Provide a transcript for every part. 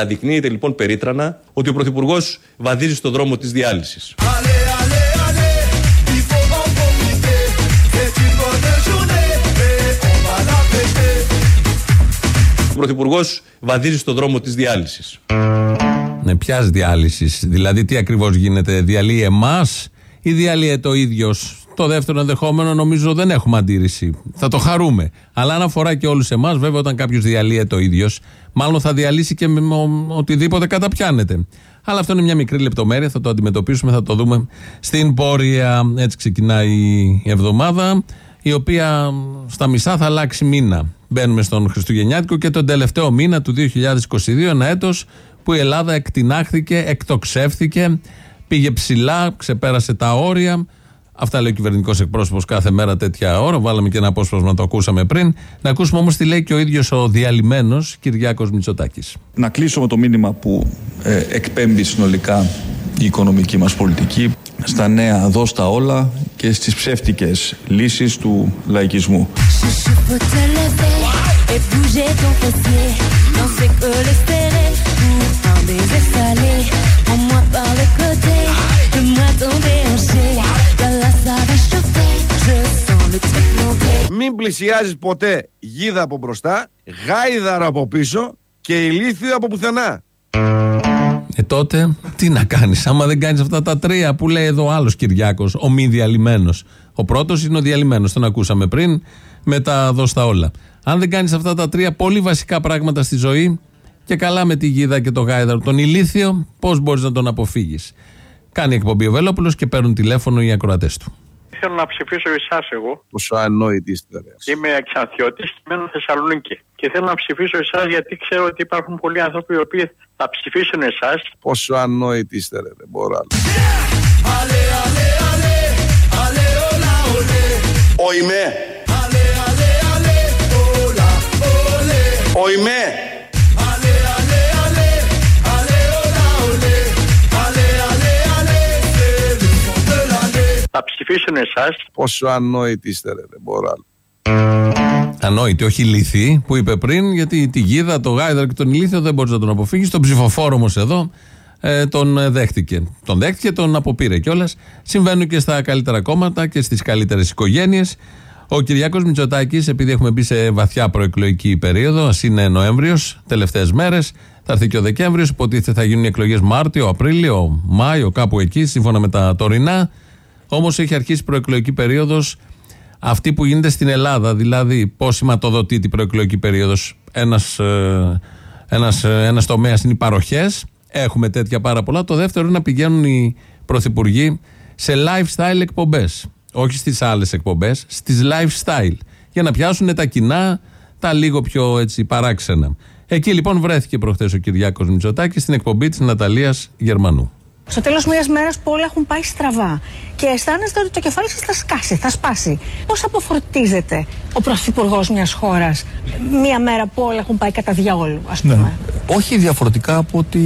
Αναδεικνύεται λοιπόν περίτρανα ότι ο Πρωθυπουργός βαδίζει στο δρόμο της διάλυσης. Ο Πρωθυπουργός βαδίζει στο δρόμο της διάλυσης. Ναι, ποιας διάλυσης; Δηλαδή, τι ακριβώς γίνεται, διαλύει εμάς ή διαλύει το ίδιος. Το δεύτερο ενδεχόμενο νομίζω δεν έχουμε αντίρρηση. Θα το χαρούμε. Αλλά αν αφορά και όλους εμάς, βέβαια, όταν κάποιος διαλύει το ίδιος, μάλλον θα διαλύσει και με οτιδήποτε καταπιάνεται. Αλλά αυτό είναι μια μικρή λεπτομέρεια. Θα το αντιμετωπίσουμε, θα το δούμε στην πόρεια. Έτσι ξεκινάει η εβδομάδα, η οποία στα μισά θα αλλάξει μήνα. Μπαίνουμε στον Χριστουγεννιάτικο και τον τελευταίο μήνα του 2022, ένα έτος που η Ελλάδα εκτινάχθηκε, εκτοξεύθηκε, πήγε ψηλά, ξεπέρασε τα όρια. Αυτά λέει ο κυβερνητικός εκπρόσωπος κάθε μέρα τέτοια ώρα. Βάλαμε και ένα απόσπασμα να το ακούσαμε πριν. Να ακούσουμε όμως τι λέει και ο ίδιος ο διαλυμένος Κυριάκος Μητσοτάκης. Να κλείσω με το μήνυμα που ε, εκπέμπει συνολικά η οικονομική μας πολιτική στα νέα δώστα όλα και στις ψεύτικες λύσεις του λαϊκισμού. Μην πλησιάζεις ποτέ γίδα από μπροστά, γάιδαρα από πίσω και ηλίθιο από πουθενά. Ε, τότε τι να κάνεις, άμα δεν κάνεις αυτά τα τρία που λέει εδώ άλλος Κυριάκος, ο μη διαλυμένος. Ο πρώτος είναι ο διαλυμένος, τον ακούσαμε πριν, με τα δώστα όλα. Αν δεν κάνεις αυτά τα τρία πολύ βασικά πράγματα στη ζωή, και καλά με τη γίδα και το γάιδαρο, τον ηλίθιο, πώς μπορείς να τον αποφύγεις. Κάνει εκπομπή ο Βέλοπουλος και παίρνουν τηλέφωνο οι ακροατές του. Θέλω να ψηφίσω εσάς εγώ. Πόσο ανόητη είστε, ρε. Είμαι εξανθιώτη και μένω Θεσσαλονίκη. Και θέλω να ψηφίσω εσάς γιατί ξέρω ότι υπάρχουν πολλοί άνθρωποι οι οποίοι θα ψηφίσουν εσάς. Πόσο ανόητη είστε, ρε. Δεν μπορώ άλλο. Οιμέ. Οιμέ. Θα ψηφίσουν εσάς. Πόσο ανόητη είστε, ρε. Δεν μπορώ άλλο. Ανόητη, όχι ηλίθιη, που είπε πριν, γιατί τη γίδα, το γάιδαρο και τον ηλίθιο δεν μπορείς να τον αποφύγεις. Τον ψηφοφόρο όμως εδώ ε, τον ε, δέχτηκε. Τον δέχτηκε, τον αποπήρε κιόλας. Συμβαίνουν και στα καλύτερα κόμματα και στις καλύτερες οικογένειες. Ο Κυριάκος Μητσοτάκης, επειδή έχουμε μπει σε βαθιά προεκλογική περίοδο, ας είναι Νοέμβριος, τελευταίες μέρες, θα έρθει και ο Δεκέμβριος, υποτίθεται θα γίνουν οι εκλογές Μάρτιο, Απρίλιο, Μάιο, κάπου εκεί, σύμφωνα με τα τωρινά. Όμως έχει αρχίσει προεκλογική περίοδος αυτή που γίνεται στην Ελλάδα. Δηλαδή, πώς σηματοδοτείται η προεκλογική περίοδος. Ένας ένας, ένας τομέας είναι οι παροχές. Έχουμε τέτοια πάρα πολλά. Το δεύτερο είναι να πηγαίνουν οι πρωθυπουργοί σε lifestyle εκπομπές. Όχι στις άλλες εκπομπές, στις lifestyle. Για να πιάσουν τα κοινά, τα λίγο πιο έτσι παράξενα. Εκεί λοιπόν βρέθηκε προχθές ο Κυριάκος Μητσοτάκης στην εκπομπή της Ναταλίας Γερμανού. Στο τέλος μιας μέρας που όλα έχουν πάει στραβά και αισθάνεστε ότι το κεφάλι σας θα σκάσει, θα σπάσει. Πώς αποφορτίζεται ο πρωθυπουργός μιας χώρας μια μέρα που όλα έχουν πάει κατά διαόλου, ας πούμε; Ναι. Όχι διαφορετικά από ότι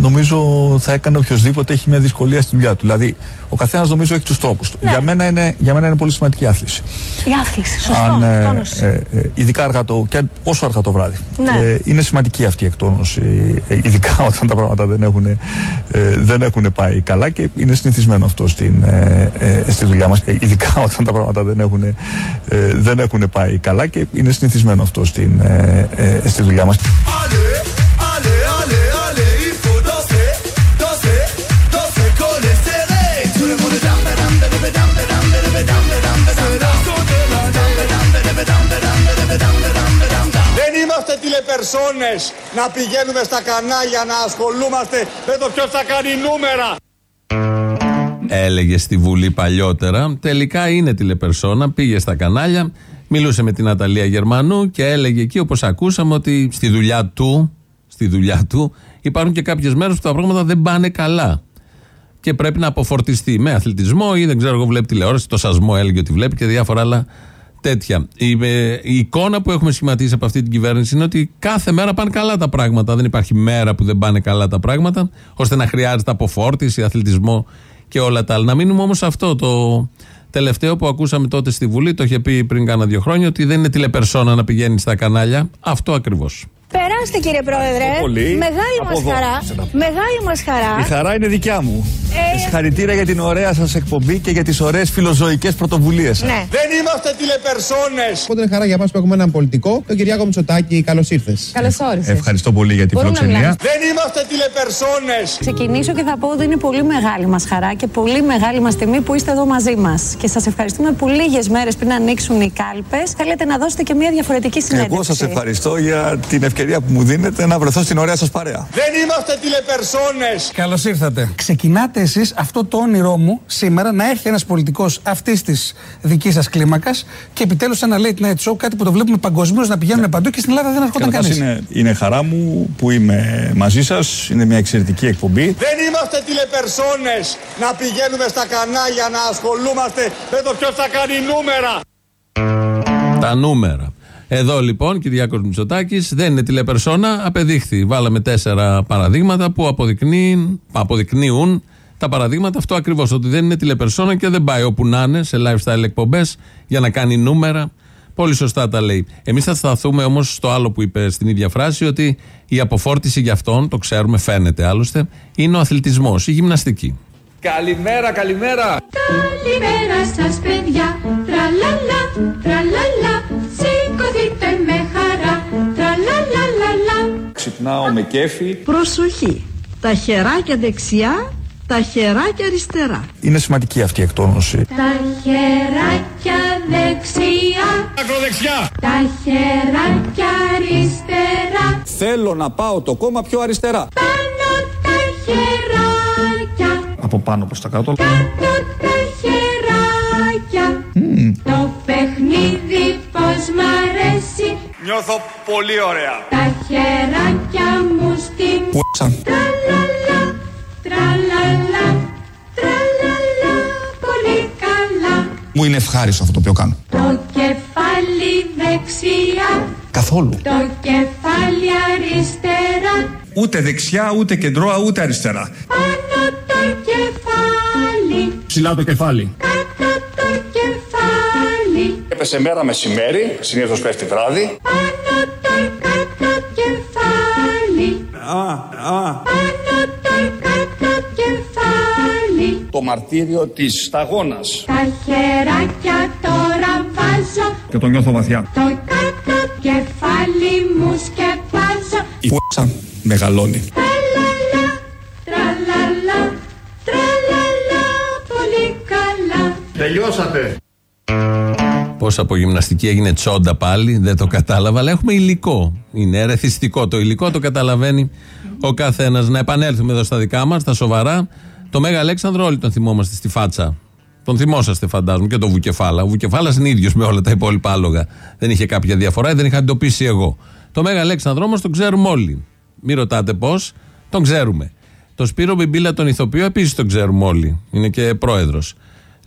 νομίζω θα έκανε οποιοδήποτε έχει μια δυσκολία στη δουλειά του. Δηλαδή, ο καθένας νομίζω έχει τους τρόπους του. Ναι. Για, μένα είναι, για μένα είναι πολύ σημαντική η άθληση. Η άθληση, σωστό. Αν, ε, τόνωση. ε, ε, ειδικά αργά το, και όσο αργά το βράδυ. Ναι. Ε, είναι σημαντική αυτή η εκτόνωση, ε, ειδικά όταν τα πράγματα δεν έχουν, ε, δεν έχουν πάει καλά και είναι συνηθισμένο αυτό στην, ε, ε, στη δουλειά μας. Ε, ειδικά όταν τα πράγματα δεν έχουν, ε, δεν έχουν πάει καλά και είναι συνηθισμένο αυτό στην, ε, ε, στη δουλειά μας. Δεν είμαστε τηλεπερσόνες να πηγαίνουμε στα κανάλια να ασχολούμαστε με το ποιος θα κάνει νούμερα. Έλεγε στη Βουλή παλιότερα. Τελικά είναι τηλεπερσόνα. Πήγε στα κανάλια, μιλούσε με την Αταλία Γερμανού και έλεγε εκεί, όπως ακούσαμε, ότι στη δουλειά του, στη δουλειά του υπάρχουν και κάποιες μέρες που τα πράγματα δεν πάνε καλά. Και πρέπει να αποφορτιστεί με αθλητισμό ή δεν ξέρω εγώ, βλέπει τηλεόραση. Το σασμό έλεγε ότι βλέπει και διάφορα άλλα τέτοια. Η, ε, η εικόνα που έχουμε σχηματίσει από αυτή την κυβέρνηση είναι ότι κάθε μέρα πάνε καλά τα πράγματα. Δεν υπάρχει μέρα που δεν πάνε καλά τα πράγματα, ώστε να χρειάζεται αποφόρτιση, αθλητισμό και όλα τα άλλα. Να μείνουμε όμως σε αυτό το τελευταίο που ακούσαμε τότε στη Βουλή, το είχε πει πριν κάνα δύο χρόνια, ότι δεν είναι τηλεπερσόνα να πηγαίνει στα κανάλια. Αυτό ακριβώς. Περάστε κύριε Πρόεδρε. πολύ. Μεγάλη Από μας εδώ. χαρά. Σε να πω. Μεγάλη μας χαρά. Η χαρά είναι δικιά μου. Ε, Συγχαρητήρια για την ωραία σας εκπομπή και για τις ωραίες φιλοζωικές πρωτοβουλίες σας. Ναι. Δεν είμαστε τηλεπερσόνες. Οπότε είναι χαρά για μα που έχουμε έναν πολιτικό, τον Κυριάκο Μητσοτάκη. Καλώς ήρθες. Καλώς όρισες. Ευχαριστώ πολύ για την Μπορούμε να φιλοξενία. μιλάμε. Δεν είμαστε τηλεπερσόνες. Ξεκινήσω και θα πω ότι είναι πολύ μεγάλη μας χαρά και πολύ μεγάλη μας τιμή που είστε εδώ μαζί μας. Και σας ευχαριστούμε που λίγες μέρες πριν ανοίξουν οι κάλπες θέλετε να δώσετε και μια διαφορετική συνέντευξη. Εγώ σας ευχαριστώ για την ευκαιρία που μου δίνετε να βρεθώ στην ωραία σας παρέα. Δεν είμαστε τηλεπερσόνες. Καλώς ήρθατε. Ξεκινάτε εσείς αυτό το όνειρό μου σήμερα να έρθει ένας πολιτικός αυτής της δικής σας κλίμακας και επιτέλους ένα late night show, κάτι που το βλέπουμε παγκοσμίως να πηγαίνουν παντού και στην Ελλάδα δεν έρχονταν Καταρχάς κανείς. είναι, είναι χαρά μου που είμαι μαζί σας. Είναι μια εξαιρετική εκπομπή. Δεν είμαστε τηλεπερσόνες. Να πηγαίνουμε στα κανάλια να ασχολούμαστε με το ποιος θα κάνει νούμερα. Τα νούμερα. Εδώ λοιπόν, Κυριάκος Μητσοτάκης δεν είναι τηλεπερσόνα, απεδείχθη. Βάλαμε τέσσερα παραδείγματα που αποδεικνύουν, αποδεικνύουν τα παραδείγματα αυτό ακριβώς, ότι δεν είναι τηλεπερσόνα και δεν πάει όπου να είναι σε lifestyle εκπομπές για να κάνει νούμερα. Πολύ σωστά τα λέει. Εμείς θα σταθούμε όμως στο άλλο που είπε στην ίδια φράση, ότι η αποφόρτιση για αυτόν, το ξέρουμε, φαίνεται άλλωστε, είναι ο αθλητισμός, η γυμναστική. Καλημέρα, καλημέρα. Καλημέρα σας παιδιά, τραλαλα, τραλαλα, Ξυπνάω με κέφι. Προσοχή. Τα χεράκια δεξιά, τα χεράκια αριστερά. Είναι σημαντική αυτή η εκτόνωση. Τα χεράκια δεξιά, Ακροδεξιά. τα χεράκια αριστερά, Θέλω να πάω το κόμμα πιο αριστερά. πάνω τα χεράκια, Από πάνω προς τα κάτω. κάτω τα χεράκια. Το παιχνίδι πως μ' αρέσει, Νιώθω πολύ ωραία. τα χεράκια μου στην Πουέξα. Τραλαλα, τραλαλα, τραλαλα, πολύ καλά. Μου είναι ευχάριστο αυτό το οποίο κάνω. Το κεφάλι δεξιά, Καθόλου. το κεφάλι αριστερά, Ούτε δεξιά, ούτε κεντρώα, ούτε αριστερά. πάνω το κεφάλι, Ψηλά το κεφάλι. κάτω το κεφάλι, Έπεσε μέρα μεσημέρι, συνήθως πέφτει βράδυ. πάνω το κάτω κεφάλι, Α, α. πάνω το κάτω κεφάλι. Το μαρτύριο της σταγόνας. Τα χεράκια τώρα βάζω Και το νιώθω βαθιά. Το κάτω κεφάλι μου σκεπάζω Η πουέξα μεγαλώνει. Τραλαλα, τραλαλα, τραλαλα, πολύ καλά Τελειώσατε. Πώς από γυμναστική έγινε τσόντα πάλι, δεν το κατάλαβα, αλλά έχουμε υλικό. Είναι ερεθιστικό το υλικό, το καταλαβαίνει ο καθένας. Να επανέλθουμε εδώ στα δικά μας, στα σοβαρά. Το Μέγα Αλέξανδρο, όλοι τον θυμόμαστε στη φάτσα. Τον θυμόσαστε, φαντάζομαι, και το Βουκεφάλα. Ο Βουκεφάλας είναι ίδιος με όλα τα υπόλοιπα άλογα. Δεν είχε κάποια διαφορά, δεν είχα εντοπίσει εγώ. Το Μέγα Αλέξανδρο όμως τον ξέρουμε όλοι. Μην ρωτάτε πώς, τον ξέρουμε. Το Σπύρο Μπιμπίλα, τον ηθοποιό, επίσης τον ξέρουμε όλοι. Είναι και πρόεδρος.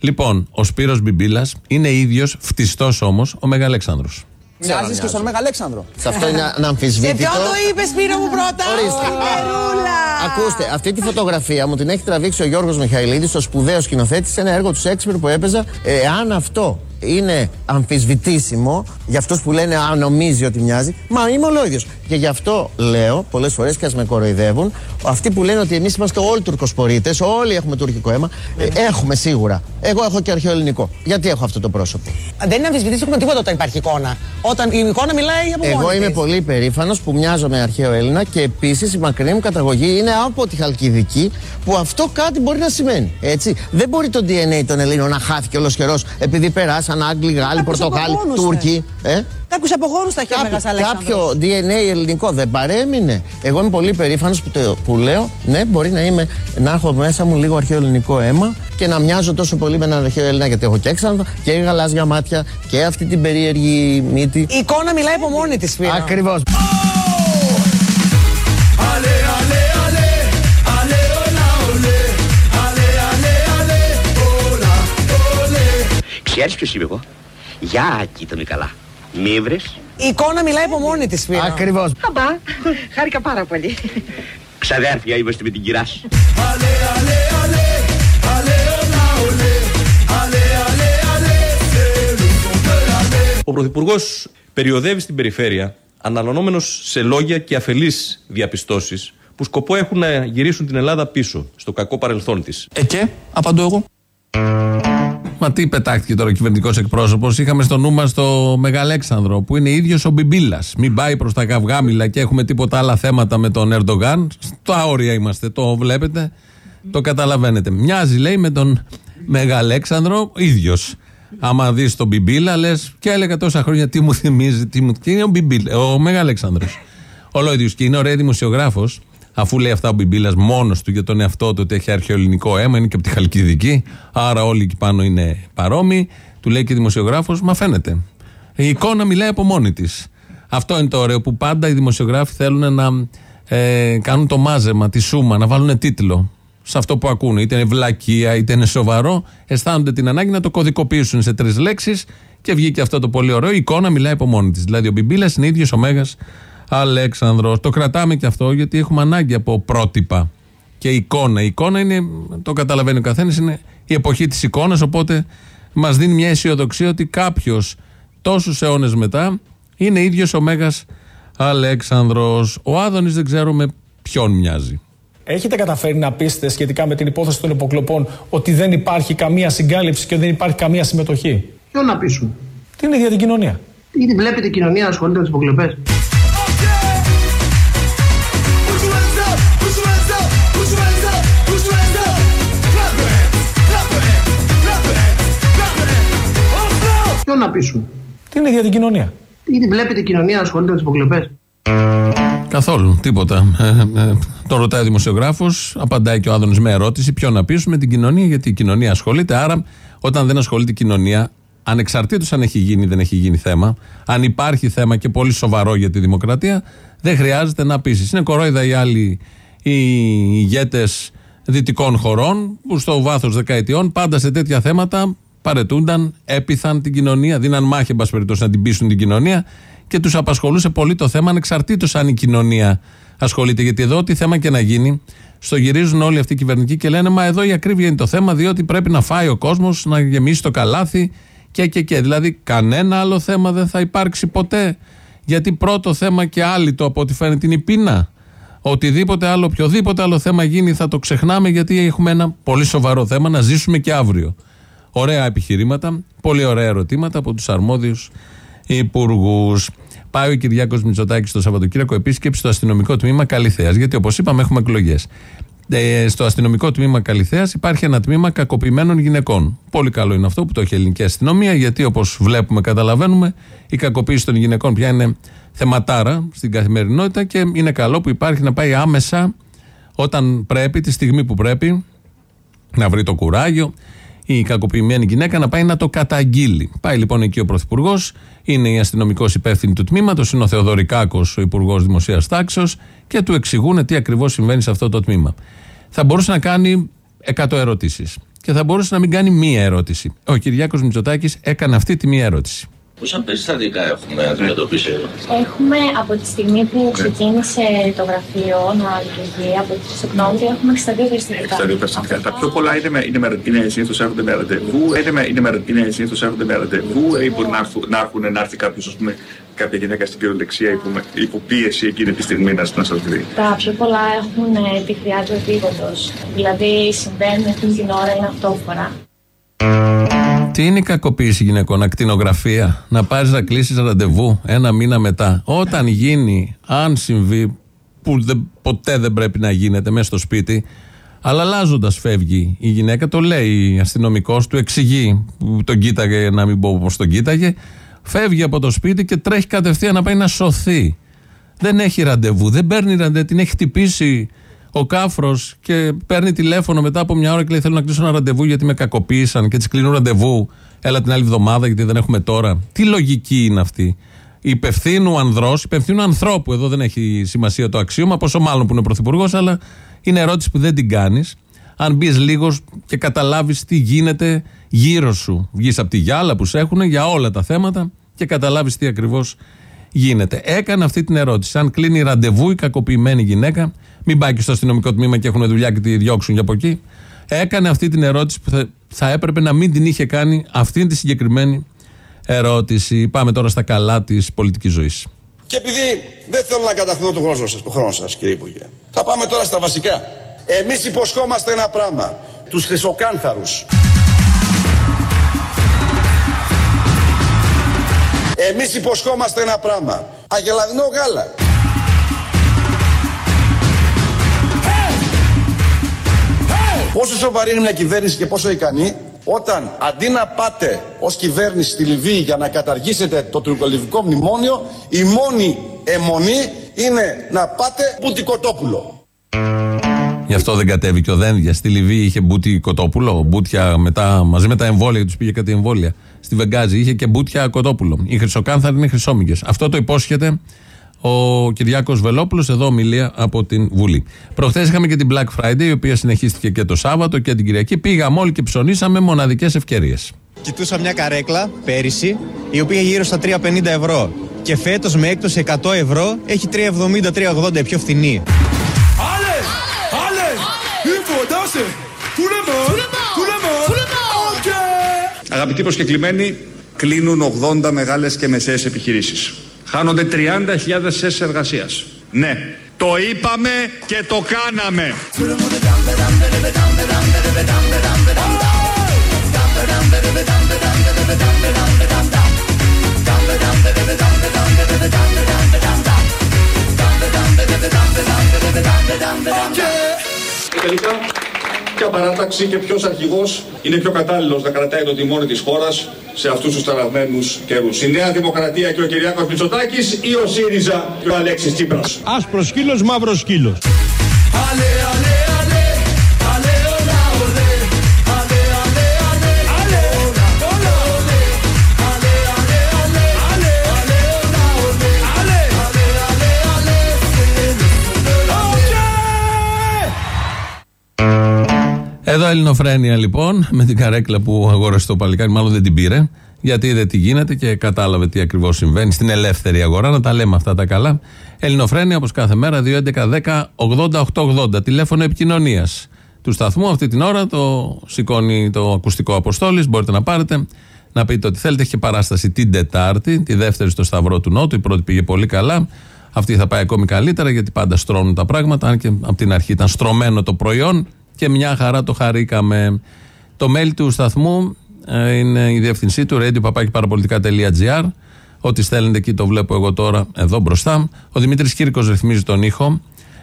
Λοιπόν, ο Σπύρος Μπιμπίλας είναι ίδιος, φτιστός όμως, ο Μέγα Αλέξανδρος. Μοιάζει και στον Μέγα Αλέξανδρο. Σε αυτό είναι αναμφισβήτητο. είπες Σπύρο μου πρώτα; Ορίστε. Μερούλα. Ακούστε, αυτή τη φωτογραφία μου την έχει τραβήξει ο Γιώργος Μιχαηλίδης, ο σπουδαίος σκηνοθέτης, σε ένα έργο του Σέξπιρ που έπαιζα. Εάν αυτό είναι αμφισβητήσιμο για αυτούς που λένε αν νομίζει ότι μοιάζει, μα είμαι ολόιδιος. Και γι' αυτό λέω πολλές φορές και ας με κοροϊδεύουν, αυτοί που λένε ότι εμείς είμαστε όλοι τουρκοσπορίτες, όλοι έχουμε τουρκικό αίμα, ε, έχουμε σίγουρα. Εγώ έχω και αρχαίο ελληνικό. Γιατί έχω αυτό το πρόσωπο; Δεν είναι αμφισβητήσιμο τίποτα όταν υπάρχει εικόνα. Όταν η εικόνα μιλάει από μόνη Εγώ είμαι της. πολύ περήφανος που μοιάζω με αρχαίο Έλληνα και επίσης η μακρινή μου καταγωγή είναι από τη Χαλκιδική που αυτό κάτι μπορεί να σημαίνει. Έτσι. Δεν μπορεί το DNA των Ελλήνων να χάθηκε ολοσχερός επειδή περάσαν Άγγλοι, Γάλλοι, Κάποιους Πορτογάλοι, απογόνους, Τούρκοι. Ε; Κάποιους απογόνους θα έχει ο Κάποιο, Μέγας Αλέξανδρος. κάποιο DNA ελληνικό δεν παρέμεινε. Εγώ είμαι πολύ περήφανος που, το- που λέω, ναι, μπορεί να, είμαι, να έχω μέσα μου λίγο αρχαίο ελληνικό αίμα και να μοιάζω τόσο πολύ με έναν αρχαίο Έλληνα γιατί έχω και έξανθο και γαλάζια μάτια και αυτή την περίεργη μύτη. Η εικόνα μιλάει από μόνη της, Σπύρο. Ακριβώς. Ξέρεις ποιος είμαι εγώ; Γεια, κοίτα με καλά. Μη βρες; Η εικόνα μιλάει από μόνη της, Σπύρο. Ακριβώς. Αμπά, χάρηκα πάρα πολύ. Ξαδέρφια είμαστε με την κυρά σου. Ο Πρωθυπουργός περιοδεύει στην περιφέρεια αναλωνόμενος σε λόγια και αφελείς διαπιστώσεις που σκοπό έχουν να γυρίσουν την Ελλάδα πίσω, στο κακό παρελθόν της. Ε και, απαντώ εγώ. Μα τι πετάχτηκε τώρα ο κυβερνητικός εκπρόσωπος. Είχαμε στο νου μας το Μεγαλέξανδρο, που είναι ίδιος ο Μπιμπίλας. Μην πάει προς τα καυγάμιλα και έχουμε τίποτα άλλα θέματα με τον Ερντογάν. Στο άωρια είμαστε, το βλέπετε, το καταλαβαίνετε. Μοιάζει, λέει, με τον Μεγαλέξανδρο, ίδιος. Άμα δεις τον Μπιμπίλα, λες και έλεγα τόσα χρόνια τι μου θυμίζει, τι μου. Και είναι ο Μπιμπίλα, ο Μεγαλέξανδρος. Ολόιδιος και είναι ωραίο δημοσιογράφος, αφού λέει αυτά ο Μπιμπίλας μόνος του για τον εαυτό του ότι έχει αρχαιοελληνικό αίμα, είναι και από τη Χαλκιδική, άρα όλοι εκεί πάνω είναι παρόμοιοι. Του λέει και δημοσιογράφος, μα φαίνεται. Η εικόνα μιλάει από μόνη της. Αυτό είναι το ωραίο που πάντα οι δημοσιογράφοι θέλουν να ε, κάνουν το μάζεμα, τη σούμα, να βάλουν τίτλο σε αυτό που ακούνε. Είτε είναι βλακεία, είτε είναι σοβαρό. Αισθάνονται την ανάγκη να το κωδικοποιήσουν σε τρεις λέξεις και βγήκε αυτό το πολύ ωραίο. Η εικόνα μιλάει από μόνη της. Δηλαδή ο Μπιμπίλας είναι ίδιος ο Μέγας Αλέξανδρος. Το κρατάμε και αυτό γιατί έχουμε ανάγκη από πρότυπα και εικόνα. Η εικόνα είναι, το καταλαβαίνει ο καθένας, είναι η εποχή της εικόνας. Οπότε μας δίνει μια αισιοδοξία ότι κάποιος τόσους αιώνες μετά είναι ίδιος ο Μέγας Αλέξανδρος. Ο Άδωνης δεν ξέρουμε ποιον μοιάζει. Έχετε καταφέρει να πείσετε σχετικά με την υπόθεση των υποκλοπών ότι δεν υπάρχει καμία συγκάλυψη και δεν υπάρχει καμία συμμετοχή; Ποιο να πείσουμε; Την ίδια την κοινωνία. Ήδη βλέπετε η κοινωνία να ασχολείται με τις υποκλοπές; Ποιο να πείσουμε. Την ίδια την κοινωνία. Ήδη βλέπετε η κοινωνία να ασχολείται με τις υποκλοπές; Καθόλου, τίποτα. Ε, ε, το ρωτάει ο δημοσιογράφος, απαντάει και ο Άδωνη με ερώτηση: Ποιο να πείσουμε την κοινωνία, γιατί η κοινωνία ασχολείται. Άρα, όταν δεν ασχολείται η κοινωνία, ανεξαρτήτως αν έχει γίνει ή δεν έχει γίνει θέμα, αν υπάρχει θέμα και πολύ σοβαρό για τη δημοκρατία, δεν χρειάζεται να πείσει. Είναι κορόιδα οι άλλοι οι ηγέτες δυτικών χωρών που στο βάθος δεκαετιών πάντα σε τέτοια θέματα παρετούνταν, έπειθαν την κοινωνία, δίναν μάχη, εν πάση περιπτώσει, να την πείσουν την κοινωνία και τους απασχολούσε πολύ το θέμα ανεξαρτήτως αν η κοινωνία ασχολείται. Γιατί εδώ, ό,τι θέμα και να γίνει, στο γυρίζουν όλοι αυτοί οι κυβερνητικοί και λένε Μα εδώ η ακρίβεια είναι το θέμα, διότι πρέπει να φάει ο κόσμος, να γεμίσει το καλάθι και και και. Δηλαδή, κανένα άλλο θέμα δεν θα υπάρξει ποτέ. Γιατί πρώτο θέμα και άλυτο από ό,τι φαίνεται είναι η πείνα. Οτιδήποτε άλλο, οποιοδήποτε άλλο θέμα γίνει θα το ξεχνάμε γιατί έχουμε ένα πολύ σοβαρό θέμα να ζήσουμε και αύριο. Ωραία επιχειρήματα, πολύ ωραία ερωτήματα από τους αρμόδιους υπουργούς. Πάει ο Κυριάκος Μητσοτάκης το Σαββατοκύριακο επίσκεψη στο αστυνομικό τμήμα Καλιθέα. Γιατί όπως είπαμε, έχουμε εκλογές. Ε, στο αστυνομικό τμήμα Καλιθέα υπάρχει ένα τμήμα κακοποιημένων γυναικών. Πολύ καλό είναι αυτό που το έχει η ελληνική αστυνομία, γιατί όπως βλέπουμε, καταλαβαίνουμε, η κακοποίηση των γυναικών πια είναι θεματάρα στην καθημερινότητα και είναι καλό που υπάρχει να πάει άμεσα όταν πρέπει, τη στιγμή που πρέπει, να βρει το κουράγιο η κακοποιημένη γυναίκα να πάει να το καταγγείλει. Πάει λοιπόν εκεί ο Πρωθυπουργός, είναι η αστυνομικός υπεύθυνη του τμήματος, είναι ο Θεοδωρικάκος, ο Υπουργός Δημοσίας Τάξεω και του εξηγούν τι ακριβώς συμβαίνει σε αυτό το τμήμα. Θα μπορούσε να κάνει 100 ερωτήσεις και θα μπορούσε να μην κάνει μία ερώτηση. Ο Κυριάκος Μητσοτάκης έκανε αυτή τη μία ερώτηση. Πόσα περιστατικά έχουμε αντιμετωπίσει εδώ; Έχουμε από τη στιγμή που ξεκίνησε το γραφείο να λειτουργεί, από το Οκτώβριο, έχουμε 62 περιστατικά. 62 περιστατικά. Τα πιο πολλά είναι, με, είναι, με, είναι συνήθως έρχονται με ραντεβού, είναι, με, είναι, με, είναι συνήθως έρχονται με ραντεβού, ή μπορεί να έρθουν, να, έρθουν, να έρθει κάποιος, ας πούμε, κάποια γυναίκα στην κυριολεξία υπό, υποπίεση εκείνη τη στιγμή να, να σας δει. Τα πιο πολλά έχουν ε, τη χρειάζεται επίγοντος. Δηλαδή συμβαίνουν εκείνη την ώρα, είναι αυτόφορα. Τι είναι η κακοποίηση γυναικών, ακτινογραφία, να πάρεις να κλείσεις ραντεβού ένα μήνα μετά. Όταν γίνει, αν συμβεί, που δεν, ποτέ δεν πρέπει να γίνεται μέσα στο σπίτι, αλλά αλλάζοντας φεύγει η γυναίκα, το λέει αστυνομικός, του εξηγεί, που τον κοίταγε, να μην πω πώ τον κοίταγε, φεύγει από το σπίτι και τρέχει κατευθείαν να πάει να σωθεί. Δεν έχει ραντεβού, δεν παίρνει ραντεβού, την έχει χτυπήσει ο κάφρος και παίρνει τηλέφωνο μετά από μια ώρα και λέει: Θέλω να κλείσω ένα ραντεβού γιατί με κακοποίησαν και τη κλείνουν ραντεβού. Έλα την άλλη εβδομάδα γιατί δεν έχουμε τώρα. Τι λογική είναι αυτή. Υπευθύνου ανδρός, υπευθύνου ανθρώπου. Εδώ δεν έχει σημασία το αξίωμα, πόσο μάλλον που είναι πρωθυπουργός, αλλά είναι ερώτηση που δεν την κάνεις. Αν μπεις λίγος και καταλάβεις τι γίνεται γύρω σου. Βγεις από τη γυάλα που σε έχουν για όλα τα θέματα και καταλάβεις τι ακριβώς γίνεται. Έκανε αυτή την ερώτηση. Αν κλείνει ραντεβού η κακοποιημένη γυναίκα, μην πάει και στο αστυνομικό τμήμα και έχουν δουλειά και τη διώξουν για από εκεί. Έκανε αυτή την ερώτηση που θα, θα έπρεπε να μην την είχε κάνει αυτή τη συγκεκριμένη ερώτηση. Πάμε τώρα στα καλά της πολιτικής ζωής. Και επειδή δεν θέλω να καταχρηστώ τον χρόνο σας, τον χρόνο σας κύριε Υπουργέ, θα πάμε τώρα στα βασικά. Εμείς υποσχόμαστε ένα πράγμα. Τους χρυσοκάνθαρους. Εμείς υποσχόμαστε ένα πράγμα. Αγελαδινό γάλα. Πόσο σοβαρή είναι μια κυβέρνηση και πόσο ικανή όταν αντί να πάτε ως κυβέρνηση στη Λιβύη για να καταργήσετε το τουρκολιβικό μνημόνιο η μόνη αιμονή είναι να πάτε Μπουτικοτόπουλο. Γι' αυτό δεν κατέβηκε ο Δένδια. Στη Λιβύη είχε μπούτι κοτόπουλο. Μπούτια μετά, μαζί με τα εμβόλια, τους πήγε κάτι εμβόλια. Στη Βεγγάζη είχε και μπούτια κοτόπουλο. Οι χρυσοκάνθαροι είναι χρυσόμυγε. Αυτό το υπόσχεται ο Κυριάκος Βελόπουλος, εδώ ομιλία από την Βουλή. Προχθές είχαμε και την Black Friday, η οποία συνεχίστηκε και το Σάββατο και την Κυριακή. Πήγαμε όλοι και ψωνίσαμε μοναδικές ευκαιρίες. Κοιτούσα μια καρέκλα πέρυσι, η οποία γύρω στα 3,50 ευρώ. Και φέτος με έκπτωση 100 ευρώ έχει 3,70-3,80 πιο φθηνή. Αγαπητοί προσκεκλημένοι, κλείνουν 80 μεγάλες και μεσαίες επιχειρήσεις. Χάνονται 30.000 θέσεις εργασίας. Ναι, το είπαμε και το κάναμε. Και τελικά, ποια παράταξη και ποιος αρχηγός είναι πιο κατάλληλος να κρατάει το τιμόνι της χώρας σε αυτούς τους ταραγμένους καιρούς. Η Νέα Δημοκρατία και ο Κυριάκος Μητσοτάκης ή ο ΣΥΡΙΖΑ και ο Αλέξης Τσίπρας. Άσπρος σκύλος, μαύρος σκύλος. Εδώ Ελληνοφρένια λοιπόν, με την καρέκλα που αγόρασε το παλικάρι, μάλλον δεν την πήρε, γιατί είδε τι γίνεται και κατάλαβε τι ακριβώς συμβαίνει στην ελεύθερη αγορά. Να τα λέμε αυτά τα καλά. Ελληνοφρένια, όπως κάθε μέρα, 2.11.10.80.880. Τηλέφωνο επικοινωνίας του σταθμού. Αυτή την ώρα το σηκώνει το ακουστικό Αποστόλης. Μπορείτε να πάρετε, να πείτε ότι θέλετε. Έχει και παράσταση την Τετάρτη, τη δεύτερη στο Σταυρό του Νότου. Η πρώτη πήγε πολύ καλά. Αυτή θα πάει ακόμη καλύτερα γιατί πάντα στρώνουν τα πράγματα. Αν και από την αρχή ήταν στρωμένο το προϊόν και μια χαρά το χαρήκαμε. Το mail του σταθμού ε, είναι η διεύθυνσή του radio.parapolitica.gr. Ό,τι στέλνετε εκεί το βλέπω εγώ τώρα εδώ μπροστά. Ο Δημήτρης Κύρκο ρυθμίζει τον ήχο.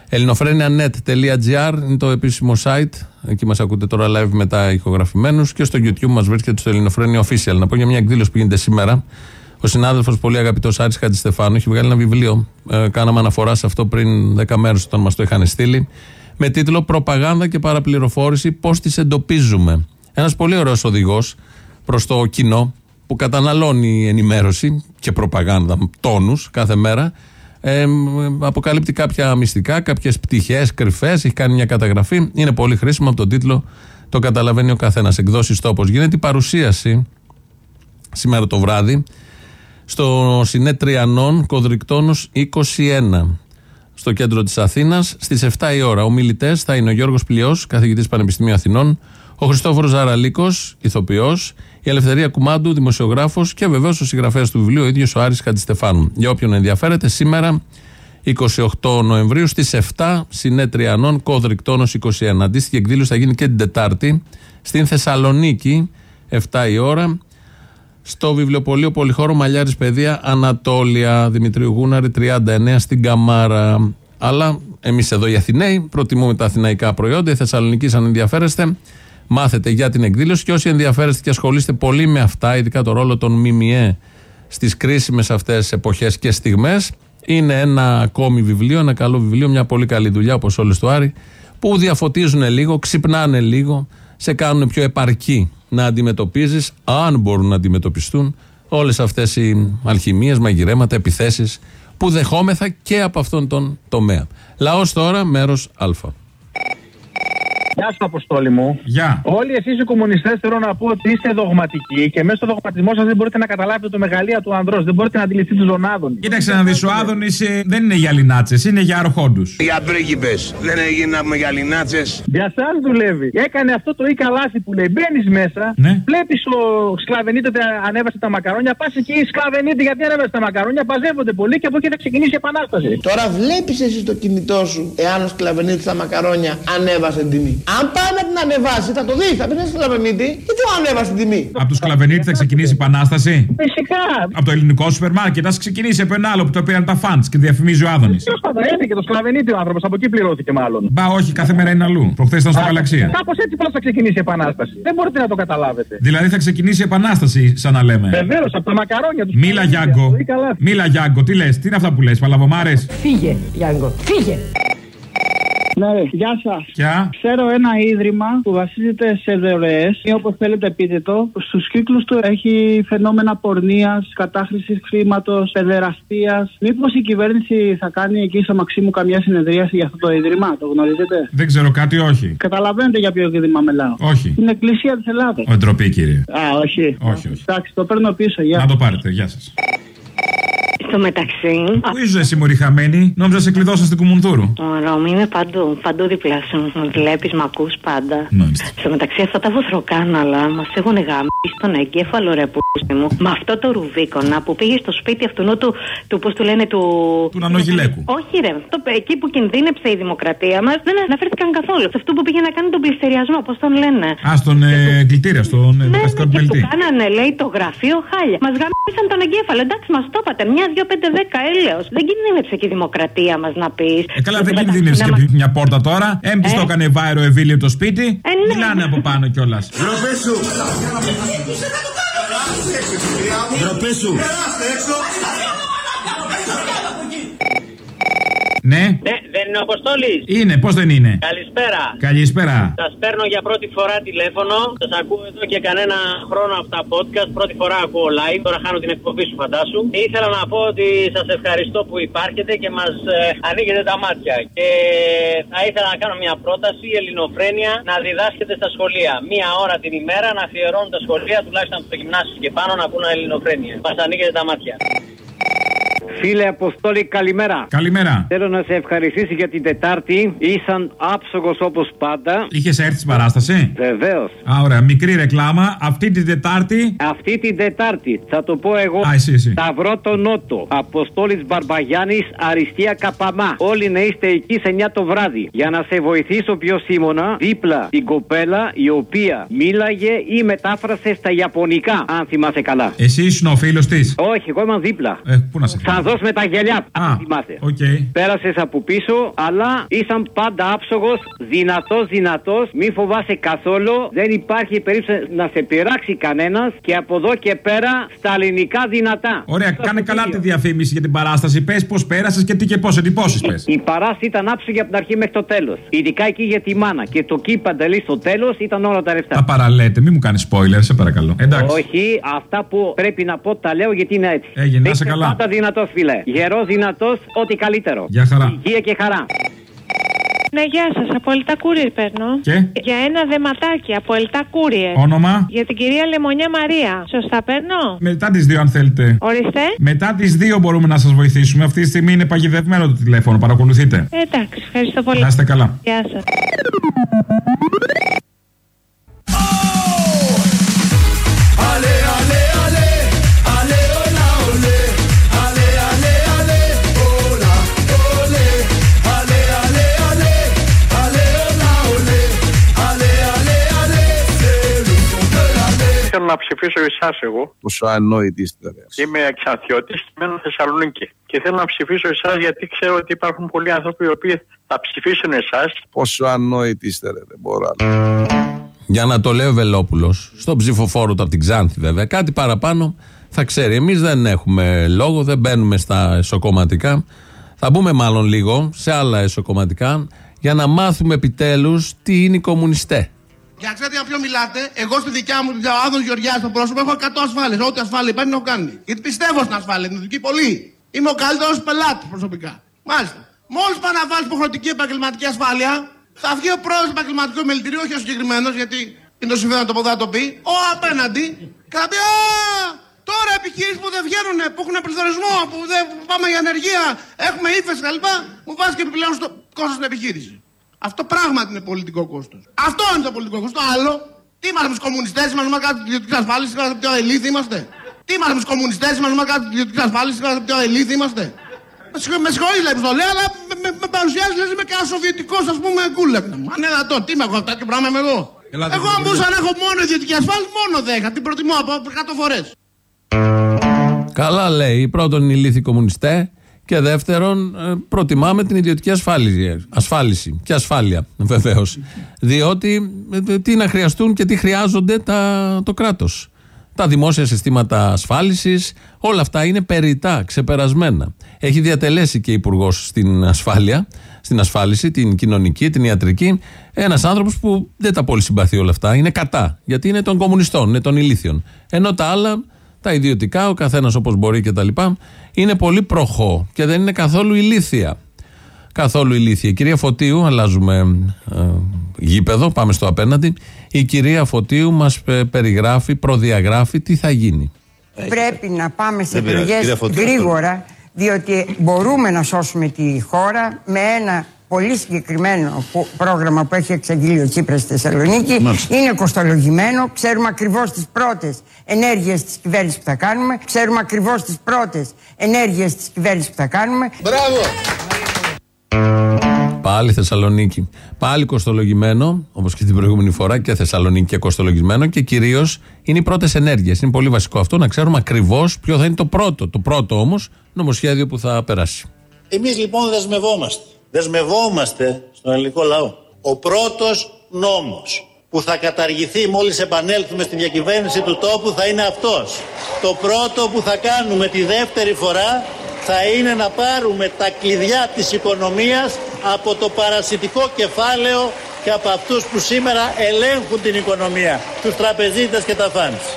ελληνοφρένια.net.gr είναι το επίσημο site. Εκεί μας ακούτε τώρα live μετά ηχογραφημένους. Και στο YouTube μας βρίσκεται στο Ελληνοφρένια Official. Να πω για μια εκδήλωση που γίνεται σήμερα. Ο συνάδελφος, πολύ αγαπητός Άρης Χατζηστεφάνου, έχει βγάλει ένα βιβλίο. Ε, κάναμε αναφορά σε αυτό πριν 10 μέρες όταν μας το είχαν στείλει με τίτλο Προπαγάνδα και παραπληροφόρηση, πώς τις εντοπίζουμε. Ένας πολύ ωραίος οδηγός προς το κοινό που καταναλώνει ενημέρωση και προπαγάνδα τόνους κάθε μέρα. Ε, αποκαλύπτει κάποια μυστικά, κάποιες πτυχές κρυφές, έχει κάνει μια καταγραφή. Είναι πολύ χρήσιμο από τον τίτλο, το καταλαβαίνει ο καθένας. Εκδόσεις τόπος. Γίνεται η παρουσίαση σήμερα το βράδυ στο Συνέ Τριανών Κοδρικτόνους 21 στο κέντρο της Αθήνας στις 7 η ώρα. Ο μιλητές θα είναι ο Γιώργος Πλειός, καθηγητής Πανεπιστημίου Αθηνών, ο Χριστόφορος Ζαραλίκος, ηθοποιός, η Ελευθερία Κουμάντου, δημοσιογράφος και βεβαίως ο συγγραφέας του βιβλίου, ο ίδιος ο Άρης Χατζηστεφάνου. Για όποιον ενδιαφέρεται, σήμερα 28 Νοεμβρίου στις 7 συνέτριανών Κόδρικτόνο 21. Αντίστοιχη εκδήλωση θα γίνει και την Τετάρτη στην Θεσσαλονίκη, 7 η ώρα στο βιβλιοπωλείο Πολυχώρο Μαλιάρη Παιδεία Ανατόλια Δημητρίου Γούναρη 39 στην Καμάρα. Αλλά εμείς εδώ οι Αθηναίοι προτιμούμε τα αθηναϊκά προϊόντα. Η Θεσσαλονίκη, αν ενδιαφέρεστε, μάθετε για την εκδήλωση και όσοι ενδιαφέρεστε και ασχολείστε πολύ με αυτά, ειδικά το ρόλο των ΜΜΕ στις κρίσιμες αυτές εποχές και στιγμές, είναι ένα ακόμη βιβλίο, ένα καλό βιβλίο, μια πολύ καλή δουλειά όπως όλες του Άρη, που διαφωτίζουν λίγο, ξυπνάνε λίγο, σε κάνουν πιο επαρκή να αντιμετωπίζεις, αν μπορούν να αντιμετωπιστούν, όλες αυτές οι αλχημίες, μαγειρέματα, επιθέσεις που δεχόμεθα και από αυτόν τον τομέα. Λαός τώρα, μέρος Α. Γεια σου, Αποστόλη μου. Γεια. Όλοι εσείς οι κομμουνιστές θέλω να πω ότι είστε δογματικοί και μέσα στο δογματισμό σας δεν μπορείτε να καταλάβετε το μεγαλείο του ανδρός. Δεν μπορείτε να αντιληφθείτε τον Άδωνη. Κοίταξε να δεις, ο Άδωνης δεν είναι για λινάτσες, είναι για αρχόντους. Για πρίγκιπε. Δεν έγιναμε για λινάτσες. Για εσά δουλεύει. Έκανε αυτό το ή καλάθι που λέει. Μπαίνεις μέσα, Ναι. βλέπεις το σκλαβενίτη ότι ανέβασε τα μακαρόνια. Πας εκεί οι σκλαβενίτη γιατί ανέβασε τα μακαρόνια. Παζεύονται πολύ και από εκεί θα ξεκινήσει η επανάσταση. Τώρα βλέπεις εσύ το κινητό σου, εάν ο σκλαβενίτη στα μακαρόνια ανέβασε την τιμή. Αν πάει να την ανεβάσει, θα το δει. Θα πεις ένα σκλαβενίτη, γιατί δεν ανέβασε την τιμή; Από του Σκλαβενίτη θα ξεκινήσει η επανάσταση. Φυσικά. Από το ελληνικό σούπερ μάρκετ. Α ξεκινήσει από ένα άλλο που το πήραν τα φαντ και διαφημίζει ο Άδωνης. Τέλο πάντων, έφυγε το σκλαβενίτη ο άνθρωπος, από εκεί πληρώθηκε μάλλον. Μπα, όχι, κάθε μέρα είναι αλλού. Προχθές ήταν στο γαλαξία. Κάπως έτσι πώς θα ξεκινήσει η επανάσταση. Δεν μπορείτε να το καταλάβετε. Δηλαδή θα ξεκινήσει η επανάσταση, σαν να λέμε. Βεβαίως, από τα μακαρόνια τους. Μίλα Γιάγκο. Μίλα Γιάγκο, τι λες, τι είναι αυτά που λες, παλαβομάρες; Φύγε, Γιάνγκο, φύγε. Ναι, ρε, γεια σας. Γεια. Ξέρω ένα ίδρυμα που βασίζεται σε δωρεές ή όπως θέλετε πείτε το. Στους κύκλους του έχει φαινόμενα πορνείας, κατάχρησης χρήματος, παιδεραστίας. Μήπως η κυβέρνηση θα κάνει εκεί στο Μαξίμου καμιά συνεδρίαση για αυτό το ίδρυμα, το γνωρίζετε; Δεν ξέρω κάτι, όχι. Καταλαβαίνετε για ποιο ίδρυμα μιλάω. Όχι. Την Εκκλησία της Ελλάδα. Ο ντροπή, κύριε. Α, όχι. Όχι, όχι. Εντάξει, το παίρνω πίσω. Γεια. Να το πάρετε, γεια σας. Στο μεταξύ. Πού ήσουν εσύ, Μωρή Χαμένη, νόμιζα σε κλειδώσα στην Κουμουνδούρου. Ρώμη, είμαι παντού. Παντού δίπλα σου. Βλέπεις, με ακούς πάντα. Μάλιστα. Στο μεταξύ, αυτά τα βοθροκάναλα μας έχουν γάμψει στον εγκέφαλο ρε που μου. Με αυτό το ρουβίκονα που πήγε στο σπίτι αυτού του, του του λένε, του. Του Όχι, ρε. Εκεί που κινδύνεψε η δημοκρατία μας δεν αναφέρθηκαν καθόλου. Σε αυτό που πήγε να κάνει τον πληστηριασμό, πώς τον λένε; Α, στον ε, κλητήρα, στον δικαστικό ναι, ναι, ναι, ναι, ναι, ναι, ναι, 2, 5, 10 έλεο. Δεν κινδύνευσε και η δημοκρατία μα να πει. Ε, καλά, δεν κινδύνευσε και μας... μια πόρτα τώρα. Έμπει το έκανε βάρο ευήλιο το σπίτι. Ε. Μιλάνε από πάνω κιόλα. Ντροπέ σου! Σου! Ναι, Ναι, δεν είναι ο Αποστόλης. είναι, πώς δεν είναι; Καλησπέρα. Καλησπέρα. Σας παίρνω για πρώτη φορά τηλέφωνο. Σας ακούω εδώ και κανένα χρόνο από τα podcast. Πρώτη φορά ακούω live. Τώρα χάνω την εκπομπή σου, φαντάσου. Ήθελα να πω ότι σας ευχαριστώ που υπάρχετε και μας ανοίγετε τα μάτια. Και θα ήθελα να κάνω μια πρόταση, η ελληνοφρένεια να διδάσκεται στα σχολεία. Μία ώρα την ημέρα να αφιερώνουν τα σχολεία, τουλάχιστον από το γυμνάσιο και πάνω, να πούνε ελληνοφρένεια. Μας ανοίγετε τα μάτια. Φίλε Αποστόλη, καλημέρα. Καλημέρα. Θέλω να σε ευχαριστήσω για την Τετάρτη. Ήσαν άψογος όπως πάντα. Είχες έρθει στην παράσταση; Βεβαίως. Α, ωραία. Μικρή ρεκλάμα. Αυτή την Τετάρτη; Αυτή την Τετάρτη θα το πω εγώ. Α, εσύ, εσύ. Σταυρό το Νότο. Αποστόλης Μπαρμπαγιάννης, Αριστεία Καπαμά. Όλοι να είστε εκεί σε 9 το βράδυ. Για να σε βοηθήσω πιο σύμωνα, δίπλα την κοπέλα η οποία μίλαγε ή μετάφρασε στα Ιαπωνικά. Αν θυμάσαι καλά. Εσύ ήσουν ο φίλος της; Όχι, εγώ ήμουν δίπλα. Ε, πού να σε Θα δώσ' με τα γυαλιά. Αν θυμάσαι. Οκ. Πέρασες από πίσω, αλλά ήσαν πάντα άψογος, δυνατός, δυνατός. Μη φοβάσαι καθόλου. Δεν υπάρχει περίπτωση να σε πειράξει κανένας. Και από εδώ και πέρα στα ελληνικά δυνατά. Ωραία, κάνε καλά τη διαφήμιση για την παράσταση. Πες πώς πέρασες και τι και πώς εντυπώσεις πες. Η παράσταση ήταν άψογη από την αρχή μέχρι το τέλος. Ειδικά εκεί για τη μάνα. Και το κύπ παντελής στο τέλος ήταν όλα τα λεφτά. Τα παραλέτε, μην μου κάνεις spoiler, σε παρακαλώ. Εντάξει. Όχι, αυτά που πρέπει να πω τα λέω γιατί είναι έτσι. Έγινε, να είσαι Είστε καλά. Πάντα δυνατός, φίλε. Γερός, δυνατός, ό,τι καλύτερο. Γεια χαρά. Υγεία και χαρά. Ναι, γεια σας. Από Ελτά Courier παίρνω. Και; Για ένα δεματάκι από Ελτά Courier. Όνομα; Για την κυρία Λεμονιά Μαρία. Σωστά παίρνω; Μετά τις δύο, αν θέλετε. Ορίστε. Μετά τις δύο μπορούμε να σας βοηθήσουμε. Αυτή τη στιγμή είναι παγιδευμένο το τηλέφωνο. Παρακολουθείτε. Ε, εντάξει, ευχαριστώ πολύ. Να είστε καλά. Γεια σας. Να ψηφίσω εσάς εγώ. Πόσο ανόητη είστε, ρε. Είμαι εξαθιώτης και μένω Θεσσαλονίκη. Και θέλω να ψηφίσω εσάς γιατί ξέρω ότι υπάρχουν πολλοί άνθρωποι οι οποίοι θα ψηφίσουν εσάς. Πόσο ανόητη είστε, ρε. Δεν μπορώ άλλο. Για να το λέει ο Βελόπουλος, στον ψηφοφόρο του από την Ξάνθη βέβαια, κάτι παραπάνω θα ξέρει. Εμείς δεν έχουμε λόγο, δεν μπαίνουμε στα εσωκομματικά. Θα μπούμε μάλλον λίγο σε άλλα εσωκομματικά για να μάθουμε επιτέλους τι είναι οι κομμουνιστές. Για να ξέρετε για ποιο μιλάτε, εγώ στη δικιά μου, ο Άδων Γεωργιά στο πρόσωπο, έχω 100 ασφάλειες. Ό,τι ασφάλεια υπάρχει να το κάνει. Γιατί πιστεύω στην ασφάλεια, την ειδική πολύ. Είμαι ο καλύτερος πελάτης προσωπικά. Μάλιστα. Μόλις πάει να βάλει υποχρεωτική επαγγελματική ασφάλεια, Θα βγει ο πρόεδρος του επαγγελματικού μελητηρίου, όχι ο συγκεκριμένος, γιατί είναι το συμφέρον το ποδά το πει, ο απέναντι, και θα πει Α, τώρα επιχειρήσεις που δεν βγαίνουν, που έχουν πληθωρισμό, που δεν που πάμε για ανεργία, έχουμε ύφεση κλπ. Μου βάζει και επιπλέον στο κόστος στην επιχείρηση. Αυτό πράγματι είναι πολιτικό κόστος. Αυτό είναι το πολιτικό κόστος. Το άλλο, τι είμαστε με του κομμουνιστές, είμαστε με κάτι ιδιωτική ασφάλιση, είμαστε πιο ελίθι είμαστε. Τι είμαστε με του κομμουνιστές, είμαστε με κάτι ιδιωτική ασφάλιση, είμαστε πιο ελίθι είμαστε. Με συγχω- Με συγχωρείς λέει που το λέω, αλλά με, με, με παρουσιάζεις λες είμαι κανένα σοβιετικός ας πούμε κούλεκ. Αν είναι δυνατόν, τι με έχω αυτά και πράγμα είμαι εγώ. Ελάτε, εγώ αν κύριε μπορούσα να έχω μόνο ιδιωτική ασφάλιση, μόνο 10. Την προτιμώ από 100 φορές. Καλά λέει. Πρώτον, οι λύθοι κομμουνιστέ. Και δεύτερον, ε, προτιμάμε την ιδιωτική ασφάλιση, ασφάλιση και ασφάλεια, βεβαίως. Διότι ε, τι να χρειαστούν και τι χρειάζονται τα, το κράτος. Τα δημόσια συστήματα ασφάλισης, όλα αυτά είναι περιτά, ξεπερασμένα. Έχει διατελέσει και υπουργός στην ασφάλεια, στην ασφάλιση, την κοινωνική, την ιατρική. Ένας άνθρωπος που δεν τα πολύ συμπαθεί όλα αυτά, είναι κατά. Γιατί είναι των κομμουνιστών, είναι των ηλίθιων. Ενώ τα άλλα τα ιδιωτικά, ο καθένας όπως μπορεί κτλ. Είναι πολύ προχώ και δεν είναι καθόλου ηλίθια. Καθόλου ηλίθια. Η κυρία Φωτίου, αλλάζουμε ε, γήπεδο, πάμε στο απέναντι. Η κυρία Φωτίου μας περιγράφει, προδιαγράφει τι θα γίνει. Πρέπει να πάμε σε Δεν πειράζει, εκλογέ κυρία Φωτίου. γρήγορα, διότι μπορούμε να σώσουμε τη χώρα με ένα πολύ συγκεκριμένο που- πρόγραμμα που έχει εξαγγείλει ο Τσίπρας στη Θεσσαλονίκη. Μάλιστα. Είναι κοστολογημένο. Ξέρουμε ακριβώς τις πρώτες ενέργειες της κυβέρνησης που θα κάνουμε. Ξέρουμε ακριβώς τις πρώτες ενέργειες της κυβέρνησης που θα κάνουμε. Μπράβο! Πάλι Θεσσαλονίκη. Πάλι κοστολογημένο, όπως και την προηγούμενη φορά, και Θεσσαλονίκη και κοστολογισμένο. Και κυρίως είναι οι πρώτες ενέργειες. Είναι πολύ βασικό αυτό να ξέρουμε ακριβώς ποιο θα είναι το πρώτο. Το πρώτο όμως νομοσχέδιο που θα περάσει. Εμείς λοιπόν δεσμευόμαστε. Δεσμευόμαστε στον ελληνικό λαό. Ο πρώτος νόμος που θα καταργηθεί μόλις επανέλθουμε στη διακυβέρνηση του τόπου θα είναι αυτός. Το πρώτο που θα κάνουμε τη δεύτερη φορά θα είναι να πάρουμε τα κλειδιά της οικονομίας από το παρασιτικό κεφάλαιο και από αυτούς που σήμερα ελέγχουν την οικονομία, τους τραπεζίτες και τα φάνης.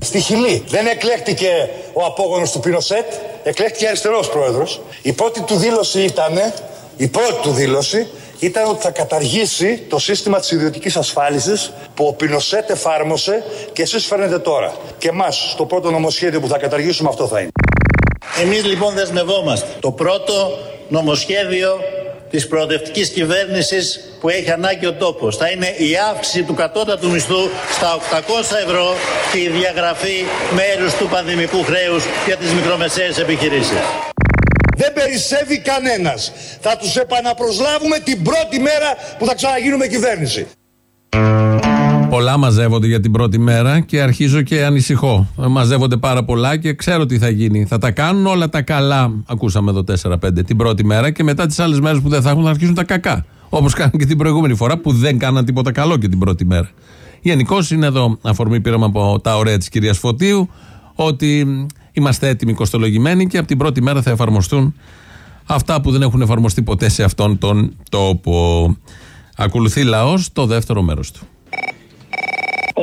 Στη Χιλή δεν εκλέχτηκε ο απόγονος του Πινοσέτ, εκλέχτηκε αριστερός πρόεδρος. Η πρώτη του δήλωση ήταν, η πρώτη του δήλωση ήταν ότι θα καταργήσει το σύστημα της ιδιωτικής ασφάλισης που ο Πινοσέτ εφάρμοσε και εσείς φέρνετε τώρα. Και εμάς, στο πρώτο νομοσχέδιο που θα καταργήσουμε αυτό θα είναι. Εμείς λοιπόν δεσμευόμαστε. Το πρώτο νομοσχέδιο της προοδευτικής κυβέρνησης που έχει ανάγκη ο τόπος θα είναι η αύξηση του κατώτατου μισθού στα 800 ευρώ και η διαγραφή μέρους του πανδημικού χρέους για τις μικρομεσαίες επιχειρήσεις. Δεν περισσεύει κανένας. Θα τους επαναπροσλάβουμε την πρώτη μέρα που θα ξαναγίνουμε κυβέρνηση. Πολλά μαζεύονται για την πρώτη μέρα και αρχίζω και ανησυχώ. Ε, Μαζεύονται πάρα πολλά και ξέρω τι θα γίνει. Θα τα κάνουν όλα τα καλά. Ακούσαμε εδώ 4-5 την πρώτη μέρα και μετά τις άλλες μέρες που δεν θα έχουν θα αρχίσουν τα κακά. Όπως κάναν και την προηγούμενη φορά που δεν κάναν τίποτα καλό και την πρώτη μέρα. Γενικώς είναι εδώ αφορμή πήραμε από τα ωραία της κυρίας Φωτίου ότι μ, είμαστε έτοιμοι κοστολογημένοι και από την πρώτη μέρα θα εφαρμοστούν αυτά που δεν έχουν εφαρμοστεί ποτέ σε αυτόν τον τόπο. Ακολουθεί λαός το δεύτερο μέρος του.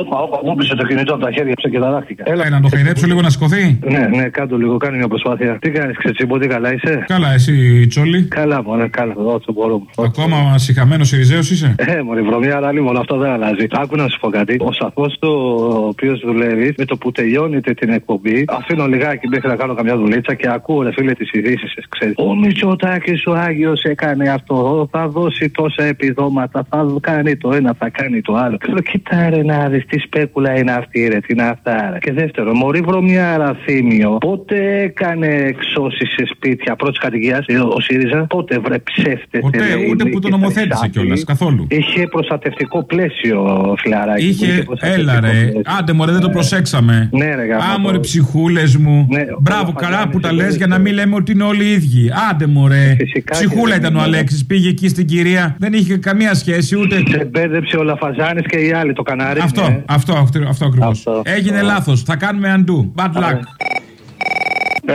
Όπα, όπα, μου πήσε το κινητό από τα χέρια ψε και ταράχτηκα. Έλα, να το χαϊδέψω λίγο να σηκωθεί. Ναι, ναι, κάτω λίγο, κάνει μια προσπάθεια. Τι κάνεις, Ξετσίμπο, τι καλά είσαι; Καλά, εσύ, Τσόλι. Καλά, μωρέ, καλά, όσο μπορούμε. Ακόμα συχαμένο Ιριζέος είσαι; Ε, μωρέ, βρωμιά, αλλά μόνο αυτό δεν αλλάζει. Άκου να σου πω κάτι. Ο σαφός το οποίος δουλεύει, με το που τελειώνεται την εκπομπή, αφήνω λιγάκι μέχρι να κάνω καμιά δουλίτσα και ακούω, ρε φίλε, τις ειδήσεις, ξέρεις. Ο Μητσοτάκης ο Άγιος έκανε αυτό, θα δώσει τόσα επιδόματα, θα κάνει το ένα, θα κάνει το άλλο. Λέω, κοίτα ρε να δεις τι σπέκουλα είναι αυτή, ρε, τι είναι αυτά. Ρε. Και δεύτερο, Μωρή βρωμιάρα θύμιο, πότε έκανε εξώσει σε σπίτια πρώτης κατοικίας ο ΣΥΡΙΖΑ, πότε βρε ψεύτε. Ποτέ, ούτε που το νομοθέτησε κιόλας, καθόλου. Είχε προστατευτικό πλαίσιο, φιλαράκι. Είχε, έλα ρε, άντε μωρέ δεν το προσέξαμε. Ναι, ρε, γαμώτο. Άμορε ψυχούλες μου. Ναι, Μπράβο, καλά που τα λες για να μην λέμε ότι είναι όλοι οι ίδιοι. Άντε μωρέ. Ψυχούλα ήταν ο Αλέξης, πήγε εκεί στην κυρία. Δεν είχε καμία σχέση ούτε. Σε μπέρδεψε ο Λαφαζάνης και οι άλλοι το κανάρι. Αυτό, ναι. Αυτό, αυτό, αυτό ακριβώς. Αυτό. Έγινε Αυτό. λάθος. Θα κάνουμε undo. Bad luck.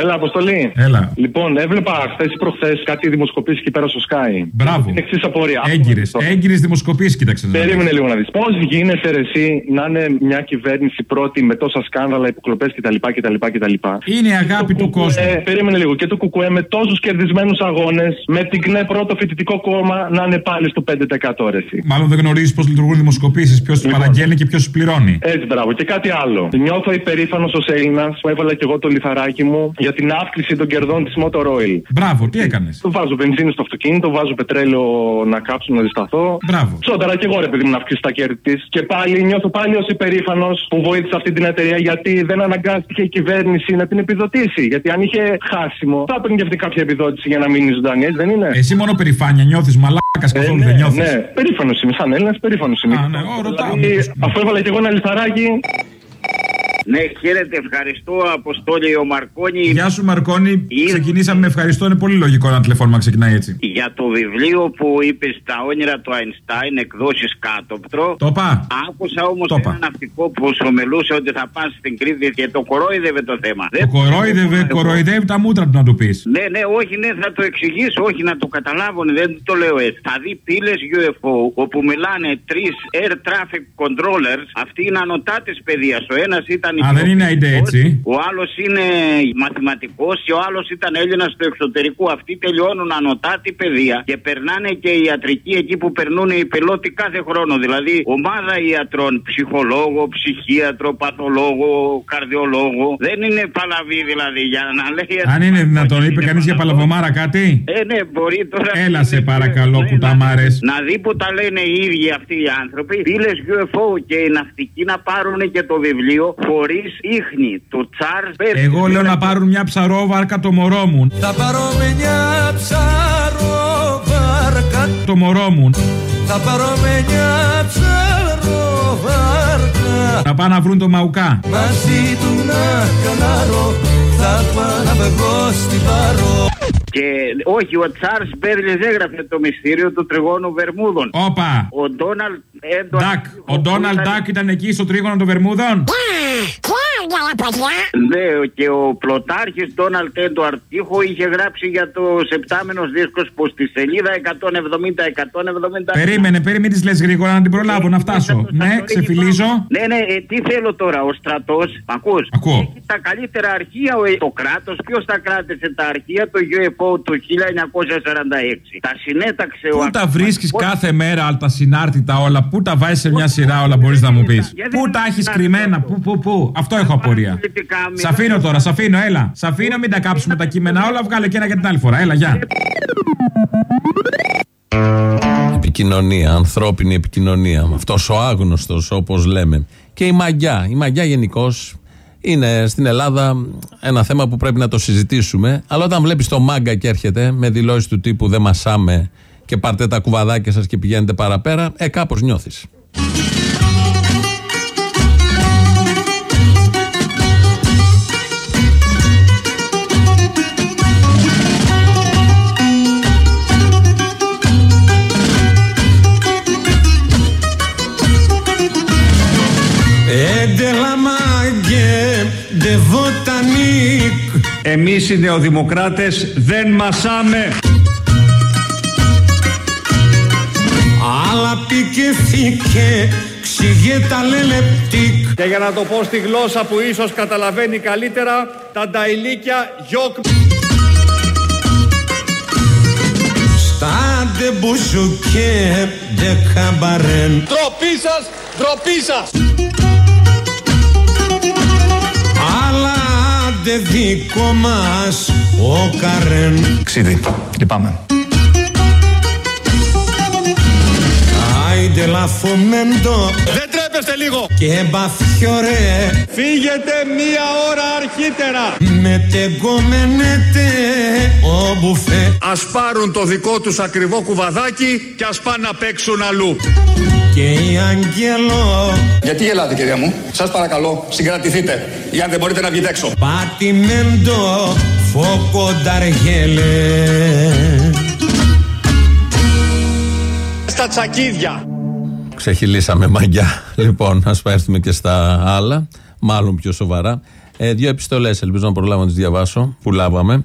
Έλα, Αποστολή. Έλα. Λοιπόν, έβλεπα χθες ή προχθές κάτι δημοσκοπήσεις εκεί πέρα στο Sky. Μπράβο. Την εξής απορία. Έγκυρες. Έγκυρες δημοσκοπήσεις, κοίταξε. να δεις. Περίμενε λίγο να δεις. Πώς γίνεται ρε, εσύ να είναι μια κυβέρνηση πρώτη με τόσα σκάνδαλα, υποκλοπές κτλ. κτλ, κτλ. Είναι η αγάπη του κόσμου. Ε, περίμενε λίγο. Και το Κουκουέ με τόσους κερδισμένους αγώνες, με την ΚΝΕ πρώτο φοιτητικό κόμμα να είναι πάλι στο 5% ρε, εσύ. Μάλλον δεν γνωρίζεις πώς λειτουργούν οι δημοσκοπήσεις, ποιος Λοιπόν. τι παραγγέλνει και ποιος τις πληρώνει. Έτσι, μπράβο. Και κάτι άλλο. Νιώθω υπερήφανος ως Έλληνας που έβαλα και εγώ το λιθαράκι μου για την αύξηση των κερδών της Motor Oil. Μπράβο, τι έκανες; Το βάζω βενζίνη στο αυτοκίνητο, βάζω πετρέλαιο να κάψω να ζεσταθώ. Μπράβο. Σώτερα και εγώ ρε παιδί μου να αυξήσει τα κέρδη της. Και πάλι νιώθω πάλι ως υπερήφανος που βοήθησα αυτή την εταιρεία γιατί δεν αναγκάστηκε η κυβέρνηση να την επιδοτήσει. Γιατί αν είχε χάσιμο, θα έπαιρνε και αυτή κάποια επιδότηση για να μείνει ζωντανή, έτσι δεν είναι; Εσύ μόνο περηφάνεια νιώθεις μαλάκας καθόλου ναι, δεν νιώθεις. Ναι, περήφανος είμαι. Σαν Έλληνας, περήφανος είμαι. Α, ναι, ω, ρωτάω, Δηλαδή, μήπως, ναι. αφού έβαλα και εγώ ένα λιθαράκι. Ναι, χαίρετε, ευχαριστώ. Αποστόλη ο Μαρκόνη. Γεια σου Μαρκόνη, ξεκινήσαμε με ευχαριστώ. Είναι πολύ λογικό ένα τηλεφώνημα να ξεκινάει έτσι. Για το βιβλίο που είπες στα όνειρα του Αϊνστάιν, εκδόσεις κάτωπτρο. Το πά. Άκουσα όμως Το ένα πά. ναυτικό που σου μιλούσε ότι θα πας στην Κρήτη και το κορόιδευε το θέμα. Το κορόιδευε, κοροϊδεύει τα μούτρα του να του πεις. Ναι, ναι, όχι, ναι, θα το εξηγήσω, όχι να το καταλάβουν, δεν το λέω έτσι. Θα δει πύλες UFO όπου μιλάνε τρεις air traffic controllers. Αυτοί είναι ανωτάτες παιδεία. Ο ένας ήταν Α, δεν είναι αϊντε έτσι. ο άλλος είναι μαθηματικός και ο άλλος ήταν Έλληνας του εξωτερικού. Αυτοί τελειώνουν ανωτάτη παιδεία και περνάνε και οι ιατρικοί εκεί που περνούν οι πιλότοι κάθε χρόνο. Δηλαδή, ομάδα ιατρών, ψυχολόγο, ψυχίατρο, παθολόγο, καρδιολόγο. Δεν είναι παλαβή δηλαδή για να λέει. Αν είναι δυνατόν, είπε κανείς για παλαβομάρα κάτι; Ε, ναι, μπορεί τώρα. Έλα σε παρακαλώ που τα μάρες. Να δει που τα λένε οι ίδιοι αυτοί οι άνθρωποι. Πύλε UFO και οι ναυτικοί να πάρουν και το βιβλίο χωρίς ίχνη του Τσάρλς Εγώ λέω να πάρουν μια ψαρόβαρκα το μωρό μου. Θα πάρω με μια ψαροβάρκα Το μωρό μου. Θα πάρω με μια ψαροβάρκα Να πάνε να βρουν το μαουκά. Μαζί του να καλάρω Θα πάω να βγω στη βάρο Και όχι, ο Τσάρλς Μπέρλι έγραφε το μυστήριο του τριγώνου Βερμούδων. Όπα. Ο Ντόναλτ Έντουαρτ. Ντάκ. Ο Ντόναλντ Ντάκ ήταν εκεί στο τρίγωνο των Βερμούδων; Ναι, και ο πλωτάρχης Ντόναλτ Έντουαρτ Τύχο είχε γράψει για το σεπτάμενος δίσκος που στη σελίδα 170-170. Περίμενε, περίμενε, τι λες γρήγορα να την προλάβω να φτάσω. Ναι, ξεφυλίζω. Ναι, ναι, ε, τι θέλω τώρα, ο στρατός. Ακούς; Ακούω. Έχει τα καλύτερα αρχεία ο, το κράτος. Ποιος τα κράτησε τα αρχεία; Το UFO του 1946. Τα συνέταξε ο Πού τα βρίσκεις κάθε μέρα, αλλά τα συνάρτητα όλα, πού τα βάζεις σε μια σειρά όλα, μπορείς να μου πεις; Πού τα έχεις κρυμμένα, πού, πού, πού; Αυτό έχω απορία. Σ' αφήνω τώρα, σ' αφήνω, έλα. Σ' αφήνω, μην τα κάψουμε τα κείμενα όλα, βγάλε και ένα για την άλλη φορά. Έλα, γεια. Επικοινωνία, ανθρώπινη επικοινωνία. Αυτός ο άγνωστος, όπως λέμε. Και η μαγιά. Η μαγιά γενικώς είναι στην Ελλάδα ένα θέμα που πρέπει να το συζητήσουμε. Αλλά όταν βλέπεις το μάγκα και έρχεται με δηλώσεις του τύπου Δεν μασάμε και πάρτε τα κουβαδάκια σας και πηγαίνετε παραπέρα, ε, κάπως νιώθεις. Ε, de la mague de botanique Εμείς οι νεοδημοκράτες δεν μασάμε. Αλλά πικεθήκε ξηγέ τα λελεπτικ Και για να το πω στη γλώσσα που ίσως καταλαβαίνει καλύτερα, τα νταϊλίκια γιοκ. Στα ντεμπουζουκέ de καμπαρέν Ντροπή σας, ντροπή σας. Ντε δικό μας ο καρέν Ξίδι, λυπάμαι. Άιντε λαφομέντο Δεν τρέπεστε λίγο. και μπαφιωρέ Φύγετε μία ώρα αρχίτερα. με τεγκομενέτε ο μπουφέ Ας πάρουν το δικό τους ακριβό κουβαδάκι και ας πάνε να παίξουν αλλού. Και η αγγέλο Γιατί γελάτε κυρία μου, σας παρακαλώ συγκρατηθείτε, για αν δεν μπορείτε να βγείτε έξω. πατημέντο φωκονταργέλε Στα τσακίδια. Ξεχυλήσαμε μαγιά. Λοιπόν, ας έρθουμε και στα άλλα, μάλλον πιο σοβαρά. Ε, δύο επιστολές, ελπίζω να προλάβω να τις διαβάσω, που λάβαμε.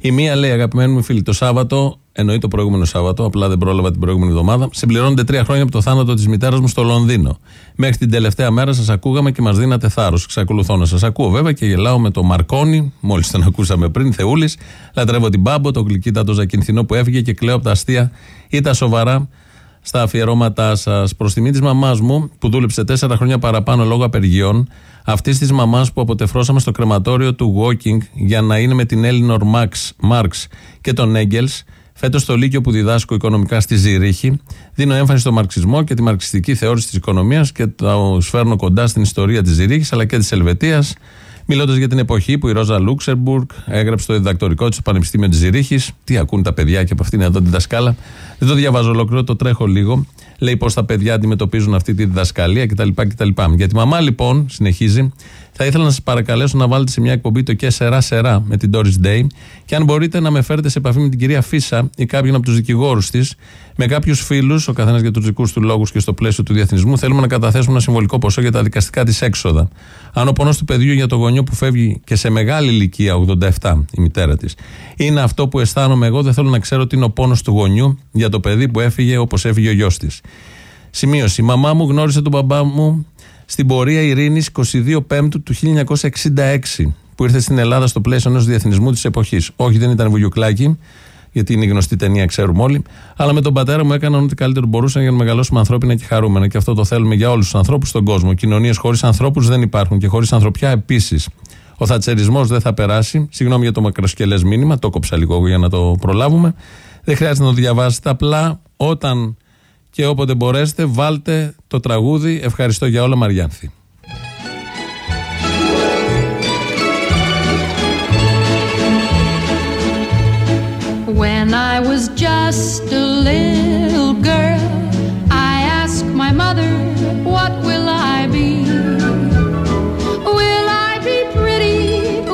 Η μία λέει: Αγαπημένοι μου φίλοι, το Σάββατο, εννοεί το προηγούμενο Σάββατο, απλά δεν πρόλαβα την προηγούμενη εβδομάδα, συμπληρώνονται τρία χρόνια από το θάνατο της μητέρας μου στο Λονδίνο. Μέχρι την τελευταία μέρα σας ακούγαμε και μας δίνατε θάρρος. Εξακολουθώ να σας ακούω βέβαια και γελάω με το Μαρκόνι, μόλις τον ακούσαμε πριν, Θεούλης. Λατρεύω την Μπάμπο, το γλυκύτατο Ζακυνθινό που έφυγε και κλαίω από τα αστεία ή τα σοβαρά στα αφιερώματά σας. Προς τιμή της μαμάς μου, που δούλεψε τέσσερα χρόνια παραπάνω λόγω απεργιών, αυτής της μαμάς που αποτεφρώσαμε στο κρεματόριο του Walking για να είναι με την Έλληνορ Μαξ, Μάρξ και τον Έγκελ, φέτος στο Λύκειο που διδάσκω οικονομικά στη Ζηρίχη, δίνω έμφαση στο μαρξισμό και τη μαρξιστική θεώρηση της οικονομίας και το σφέρνω κοντά στην ιστορία της Ζηρίχης αλλά και της Ελβετίας. Μιλώντας για την εποχή που η Ρόζα Λούξερμπουργκ έγραψε το διδακτορικό της στο Πανεπιστήμιο της Ζηρίχης. Τι ακούν τα παιδιά και από αυτήν εδώ τη δασκάλα; Δεν το διαβάζω ολόκληρο, το τρέχω λίγο. Λέει πώς τα παιδιά αντιμετωπίζουν αυτή τη διδασκαλία κτλ. κτλ. Για τη μαμά λοιπόν, συνεχίζει, θα ήθελα να σας παρακαλέσω να βάλετε σε μια εκπομπή το και σερά σερά με την Doris Day και αν μπορείτε να με φέρετε σε επαφή με την κυρία Φίσα ή κάποιον από τους δικηγόρους της, με κάποιους φίλους, ο καθένας για τους δικούς του λόγους και στο πλαίσιο του διεθνισμού, θέλουμε να καταθέσουμε ένα συμβολικό ποσό για τα δικαστικά της έξοδα. Αν ο πόνο του παιδιού για το γονιό που φεύγει και σε μεγάλη ηλικία, 87, η μητέρα της, είναι αυτό που αισθάνομαι εγώ, δεν θέλω να ξέρω τι είναι ο πόνος του γονιού για το παιδί που έφυγε όπως έφυγε ο γιος της. Σημείωση. Η μαμά μου γνώρισε τον μπαμπά μου στην πορεία ειρήνης 22 Πέμπτου του 1966, που ήρθε στην Ελλάδα στο πλαίσιο ενός διεθνισμού της εποχής. Όχι, δεν ήταν βουλιουκλάκι, γιατί είναι η γνωστή ταινία, ξέρουμε όλοι. Αλλά με τον πατέρα μου έκαναν ό,τι καλύτερο μπορούσαν για να μεγαλώσουμε ανθρώπινα και χαρούμενα. Και αυτό το θέλουμε για όλους τους ανθρώπους στον κόσμο. Κοινωνίες χωρίς ανθρώπους δεν υπάρχουν και χωρίς ανθρωπιά επίσης. Ο θατσερισμός δεν θα περάσει. Συγγνώμη για το μακροσκελές μήνυμα, το κόψα λίγο για να το προλάβουμε. Δεν χρειάζεται να το διαβάσετε. Απλά όταν και όποτε μπορέσετε βάλτε το τραγούδι Ευχαριστώ για όλα Μαριάνθη. When I was just a little girl, I asked my mother, What will I be? Will I be pretty?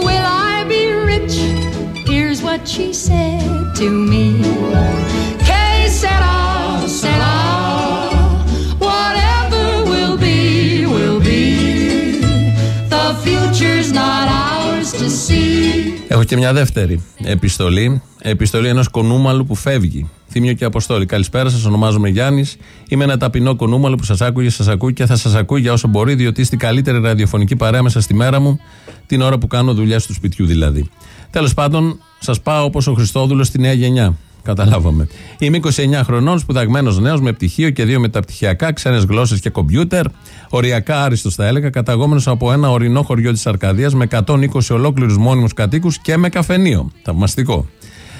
Will I be rich? Here's what she said to me. Έχω και μια δεύτερη επιστολή. Επιστολή ενός κονούμαλου που φεύγει. Θύμιο και Αποστόλη. Καλησπέρα σας, ονομάζομαι Γιάννης. Είμαι ένα ταπεινό κονούμαλο που σας άκουγε, σας ακούει και θα σας ακούει για όσο μπορεί, διότι είστε η καλύτερη ραδιοφωνική παρέα μέσα στη μέρα μου, την ώρα που κάνω δουλειά του σπιτιού δηλαδή. Τέλος πάντων, σας πάω όπως ο Χριστόδουλος στη νέα γενιά. Καταλάβαμε. Είμαι 29 χρονών, σπουδαγμένος νέος με πτυχίο και δύο μεταπτυχιακά, ξένες γλώσσες και κομπιούτερ. Οριακά άριστος θα έλεγα, καταγόμενος από ένα ορεινό χωριό της Αρκαδίας με 120 ολόκληρους μόνιμους κατοίκους και με καφενείο. Θαυμαστικό.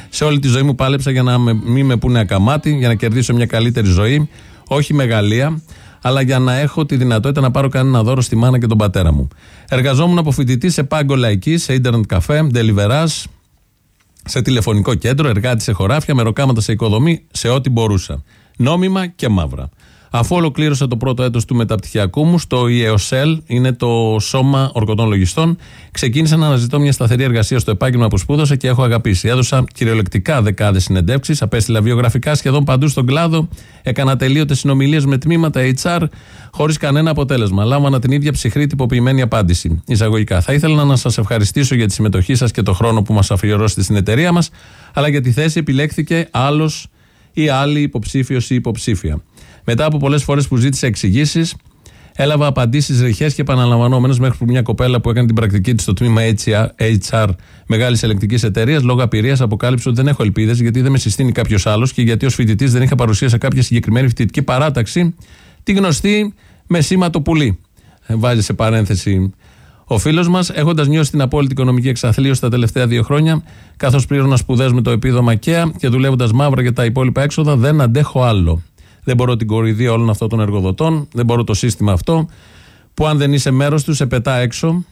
Σε όλη τη ζωή μου πάλεψα για να με, μην με πούνε ακαμάτι, για να κερδίσω μια καλύτερη ζωή. Όχι μεγαλεία, αλλά για να έχω τη δυνατότητα να πάρω κανένα δώρο στη μάνα και τον πατέρα μου. Εργαζόμουν από φοιτητή σε πάγκο λαϊκή, σε ίντερνετ καφέ, deliverage, σε τηλεφωνικό κέντρο, εργάτη σε χωράφια, με ροκάματα σε οικοδομή, σε ό,τι μπορούσα. Νόμιμα και μαύρα. Αφού ολοκλήρωσα το πρώτο έτος του μεταπτυχιακού μου στο EOSL, είναι το Σώμα Ορκωτών Λογιστών, ξεκίνησα να αναζητώ μια σταθερή εργασία στο επάγγελμα που σπούδασα και έχω αγαπήσει. Έδωσα κυριολεκτικά δεκάδες συνεντεύξεις, απέστειλα βιογραφικά σχεδόν παντού στον κλάδο, έκανα τελείωτε συνομιλίες με τμήματα HR, χωρίς κανένα αποτέλεσμα. Λάμβανα την ίδια ψυχρή τυποποιημένη απάντηση. Εισαγωγικά. Θα ήθελα να σας ευχαριστήσω για τη συμμετοχή σας και το χρόνο που μας αφιερώσετε στην εταιρεία μας, αλλά για τη θέση επιλέχθηκε άλλος ή άλλη υποψήφιος ή υποψήφια. Μετά από πολλές φορές που ζήτησα εξηγήσεις, έλαβα απαντήσεις ρηχές και επαναλαμβανόμενες μέχρι που μια κοπέλα που έκανε την πρακτική της στο τμήμα HR μεγάλης ελεκτικής εταιρείας λόγω απειρίας αποκάλυψε ότι δεν έχω ελπίδες γιατί δεν με συστήνει κάποιος άλλος και γιατί ως φοιτητής δεν είχα παρουσία σε κάποια συγκεκριμένη φοιτητική παράταξη, τη γνωστή με σήμα το πουλί. Ε, Βάζει σε παρένθεση ο φίλος μας, έχοντας νιώσει την απόλυτη οικονομική εξαθλίωση τα τελευταία δύο χρόνια, καθώς πλήρωνα σπουδές με το επίδομα ΚΕΑ και δουλεύοντας μαύρα για τα υπόλοιπα έξοδα, δεν αντέχω άλλο. Δεν μπορώ την κοροϊδία όλων αυτών των εργοδοτών, δεν μπορώ το σύστημα αυτό, που αν δεν είσαι μέρος τους, σε πετά έξω.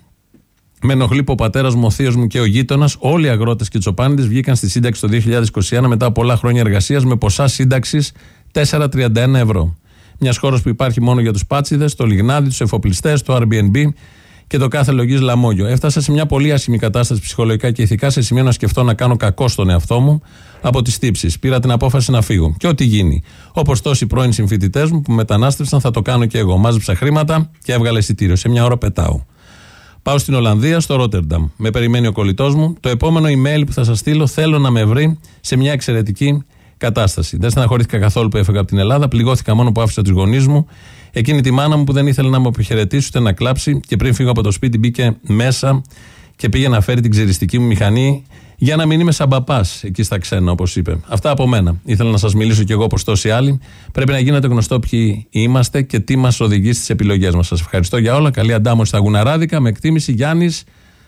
Με ενοχλεί που ο πατέρας μου, ο θείος μου και ο γείτονας, όλοι οι αγρότες και τσοπάνιδες βγήκαν στη σύνταξη το 2021 μετά από πολλά χρόνια εργασίας με ποσά σύνταξης 4,31 ευρώ. Μιας χώρας που υπάρχει μόνο για τους πάτσιδες, το λιγνάδι, τους εφοπλιστές, το Airbnb και το κάθε λογής λαμόγιο. Έφτασα σε μια πολύ άσχημη κατάσταση ψυχολογικά και ηθικά σε σημείο να σκεφτώ να κάνω κακό στον εαυτό μου από τις τύψεις. Πήρα την απόφαση να φύγω. Και ό,τι γίνει. Όπως τόσοι πρώην συμφοιτητές μου που μετανάστευσαν, θα το κάνω και εγώ. Μάζεψα χρήματα και έβγαλε εισιτήριο. Σε μια ώρα πετάω. Πάω στην Ολλανδία, στο Ρότερνταμ. Με περιμένει ο κολλητός μου. Το επόμενο email που θα σας στείλω θέλω να με βρει σε μια εξαιρετική κατάσταση. Δεν στεναχωρήθηκα καθόλου που έφεγα από την Ελλάδα. Πληγώθηκα μόνο που άφησα τους γονείς μου. Εκείνη τη μάνα μου που δεν ήθελε να με αποχαιρετήσει ούτε να κλάψει και πριν φύγω από το σπίτι μπήκε μέσα και πήγε να φέρει την ξεριστική μου μηχανή για να μην είμαι σαν παπάς εκεί στα ξένα, όπως είπε. Αυτά από μένα. Ήθελα να σας μιλήσω κι εγώ όπως τόσοι άλλοι. Πρέπει να γίνετε γνωστό ποιοι είμαστε και τι μας οδηγεί στις επιλογές μας. Σας ευχαριστώ για όλα. Καλή αντάμωση στα γουναράδικα. Με εκτίμηση Γιάννης.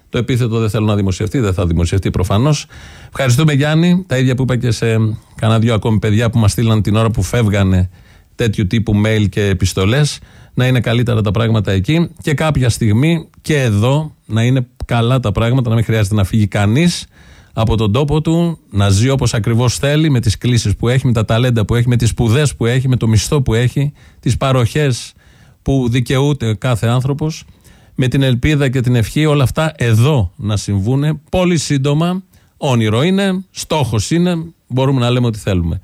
Το επίθετο δεν θέλω να δημοσιευτεί, δεν θα δημοσιευτεί προφανώς. Ευχαριστούμε Γιάννη. Τα ίδια που είπα και σε κανένα δυο ακόμη παιδιά που μας στείλαν την ώρα που φεύγανε τέτοιου τύπου mail και επιστολές. Να είναι καλύτερα τα πράγματα εκεί και κάποια στιγμή και εδώ να είναι καλά τα πράγματα, να μην χρειάζεται να φύγει κανείς από τον τόπο του, να ζει όπως ακριβώς θέλει, με τις κλήσεις που έχει, με τα ταλέντα που έχει, με τις σπουδές που έχει, με το μισθό που έχει, τις παροχές που δικαιούται κάθε άνθρωπος, με την ελπίδα και την ευχή όλα αυτά εδώ να συμβούν πολύ σύντομα. Όνειρο είναι, στόχος είναι, μπορούμε να λέμε ό,τι θέλουμε.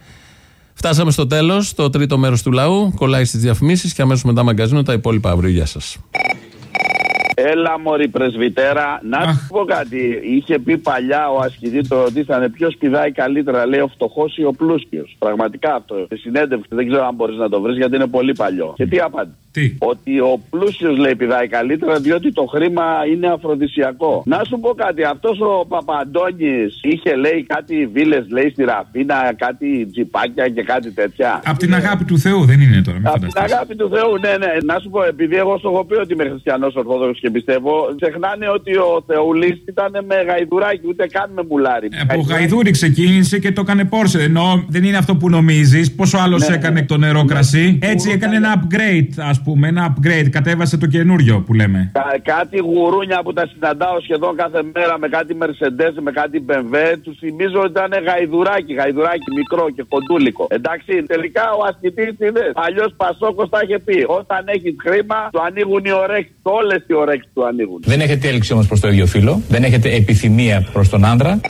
Φτάσαμε στο τέλος, το τρίτο μέρος του λαού. Κολλάει στις διαφημίσεις και αμέσως μετά μαγκαζίνο τα υπόλοιπα αύριο. Γεια σας. Έλα μωρή πρεσβυτέρα, να σου πω κάτι. Είχε πει παλιά ο ασκητής, το ρωτήσανε ποιος πηδάει καλύτερα, λέει ο φτωχός ή ο πλούσιο. Πραγματικά αυτό. Στη συνέντευξη δεν ξέρω αν μπορείς να το βρεις γιατί είναι πολύ παλιό. Και τι απάντησε. Τι; Ότι ο πλούσιος λέει πηδάει καλύτερα διότι το χρήμα είναι αφροδισιακό. Να σου πω κάτι, αυτός ο Παπαντώνης είχε λέει κάτι βίλες, λέει στη Ραφίνα, κάτι τζιπάκια και κάτι τέτοια. Απ' την αγάπη του Θεού δεν είναι τώρα. μην Από την φανταστείς. αγάπη του Θεού, ναι, ναι. Να σου πω, επειδή εγώ στο έχω πει ότι είμαι χριστιανός Ορθόδοξος και πιστεύω, ξεχνάνε ότι ο Θεούλης ήταν με γαϊδουράκι, ούτε καν με μουλάρι. Από γαϊδούρι ξεκίνησε και το έκανε Πόρσε. Ενώ δεν είναι αυτό που νομίζεις. Πόσο άλλος Ναι. έκανε το νερό κρασί. Έτσι έκανε ένα upgrade, ας πούμε. Ένα upgrade. Κατέβασε το καινούριο που λέμε. Κα- κάτι γουρούνια που τα συναντάω σχεδόν κάθε μέρα με κάτι Mercedes, με κάτι BMW, τους θυμίζω ότι ήταν γαϊδουράκι, γαϊδουράκι μικρό και κοντούλικο. Εντάξει, τελικά ο ασκητής είναι. Αλλιώς Πασόκος τα είχε πει. Όταν έχεις χρήμα, του ανοίγουν οι ωρέξεις. Όλες οι ωρέξεις του ανοίγουν. Δεν έχετε έλξη όμως προς το ίδιο φύλλο. Δεν έχετε επιθυμία προς τον άντρα.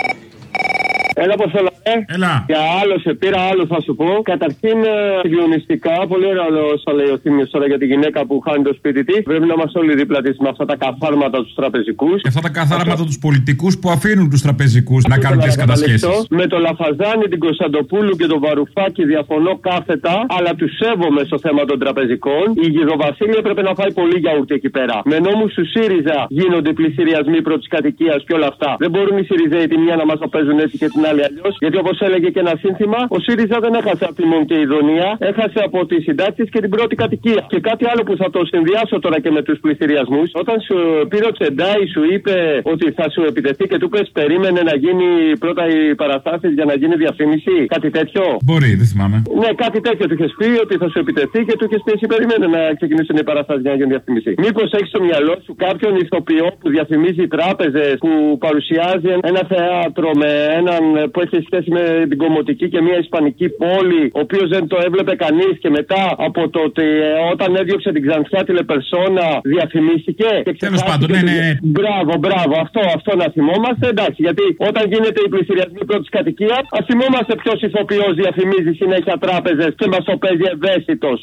Έλα, πώς θέλω, ε; Έλα. Για άλλο σε πήρα, άλλο θα σου πω. Καταρχήν, ε, συγκλονιστικά, πολύ ωραίο όσα λέει ο Θήμιος τώρα για τη γυναίκα που χάνει το σπίτι της. Πρέπει να είμαστε όλοι δίπλα της με αυτά τα καθάρματα τους τραπεζικούς. Και αυτά τα καθάρματα τους πολιτικούς που αφήνουν τους τραπεζικούς να κάνουν τις κατασχέσεις. Με το Λαφαζάνη, την Κωνσταντοπούλου και τον Βαρουφάκη διαφωνώ κάθετα, αλλά τους σέβομαι στο θέμα των τραπεζικών. Η Γιδοβασίλεια έπρεπε να φάει πολύ γιαούρτι εκεί πέρα. Με νόμους του ΣΥΡΙΖΑ γίνονται πληστηριασμοί πρώτης κατοικίας και όλα αυτά. Δεν μπορούν οι ΣΥΡΙΖΑΙ τη μία να μας το παίζουν έτσι και την άλλη αλλιώς. Γιατί όπως έλεγε και ένα σύνθημα, ο ΣΥΡΙΖΑ δεν έχασε από τη Μον και η Ιδονία, έχασε από τις συντάξεις και την πρώτη κατοικία. Και κάτι άλλο που θα το συνδυάσω τώρα και με τους πληστηριασμού. Όταν σου πήρε ο Τσεντάι, σου είπε ότι θα σου επιτεθεί και του πες περίμενε να γίνει πρώτα οι παραστάσεις για να γίνει διαφήμιση. Κάτι τέτοιο. Μπορεί, δεν θυμάμαι. Ναι, κάτι τέτοιο του είχες πει ότι θα σου επιτεθεί και του είχες πει εσύ περίμενε να ξεκινήσουν οι παραστάσεις για να γίνει διαφήμιση. Μήπως έχεις στο μυαλό σου κάποιον ηθοποιό που διαφημίζει τράπεζες, που παρουσιάζει ένα θέατρο με έναν που έχει σχέση με την Κομωτική και μια Ισπανική πόλη, ο οποίος δεν το έβλεπε κανείς και μετά από το ότι ε, όταν έδιωξε την ξανθιά τηλεπερσόνα διαφημίστηκε. Τέλος πάντων, ναι, ναι, ναι. Μπράβο, μπράβο, αυτό, αυτό να θυμόμαστε. Εντάξει, γιατί όταν γίνεται η πληστηριασμή πρώτης κατοικίας, ας θυμόμαστε ποιος ηθοποιός διαφημίζει συνέχεια τράπεζες και μας το παίζει ευαίσθητος.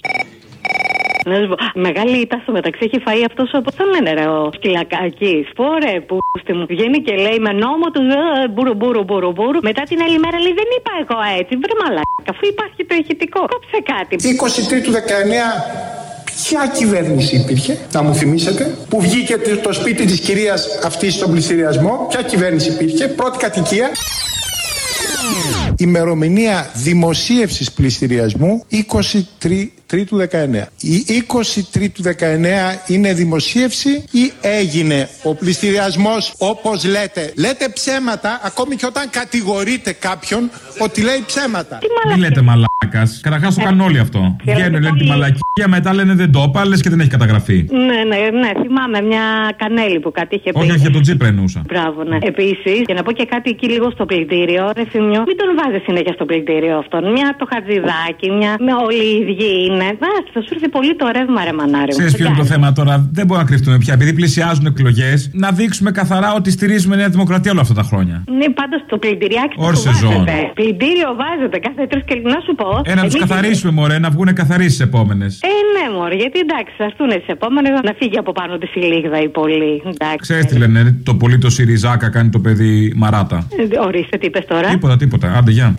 Να σου πω, μεγάλη ήττα στο μεταξύ έχει φάει αυτός ο. Πώ τον λένε, ρε, ο σκυλακάκι. Φόρε που στη μου βγαίνει και λέει με νόμο του ε, μπουρου μπουρου μπουρου μπουρου. Μετά την άλλη μέρα λέει δεν είπα εγώ έτσι. Βρε μαλάκα, αφού υπάρχει το ηχητικό. Κόψε κάτι. 23 του 19 Ποια κυβέρνηση υπήρχε, να μου θυμίσετε, που βγήκε το σπίτι της κυρίας αυτής στον πληστηριασμό, ποια κυβέρνηση υπήρχε, πρώτη κατοικία. Ημερομηνία δημοσίευσης πληστηριασμού 23 του 19. Η 23 του 19 είναι δημοσίευση ή έγινε ο πληστηριασμός όπως λέτε; Λέτε ψέματα ακόμη και όταν κατηγορείτε κάποιον ότι λέει ψέματα. Μην λέτε μαλάκας. Καταρχάς το κάνουν όλοι αυτό. Βγαίνουν, λένε τη μαλακία, μετά λένε δεν το είπα, λες και δεν έχει καταγραφεί. Ναι, ναι, ναι, θυμάμαι μια κανέλη που κάτι είχε πει. Όχι, όχι, για τον Τζίπρα εννοούσα. Μπράβο, ναι. Επίσης, για να πω και κάτι εκεί λίγο στο πλυντήριο, ρε Θημιό, μην τον βάζεις συνέχεια στο πλυντήριο αυτόν. Μια το χατζηδάκι, μια με όλοι οι ίδιοι είναι. Ναι, να, θα σου έρθει πολύ το ρεύμα, ρε μανάρι. μου. Ξέρεις ποιο είναι το θέμα τώρα; Δεν μπορούμε να κρυφτούμε πια. Επειδή πλησιάζουν εκλογές, να δείξουμε καθαρά ότι στηρίζουμε Νέα Δημοκρατία όλα αυτά τα χρόνια. Ναι, πάντως το πλυντηριάκι Όρ το σεζόν. βάζετε. Πλυντήριο βάζετε κάθε τρεις και να σου πω. Ε, να τους εμείς- καθαρίσουμε, μωρέ, να βγουν καθαροί στι επόμενες. Ε, ναι, μωρέ, γιατί εντάξει, θα έρθουν τις επόμενες να φύγει από πάνω τη η λίγδα ή πολύ. Εντάξει. Ξέρεις τι λένε, το πολύ το Σιριζάκα κάνει το παιδί μαράτα. Ε, Ορίστε, τι είπες τώρα. Τίποτα, τίποτα. Άντε, γεια.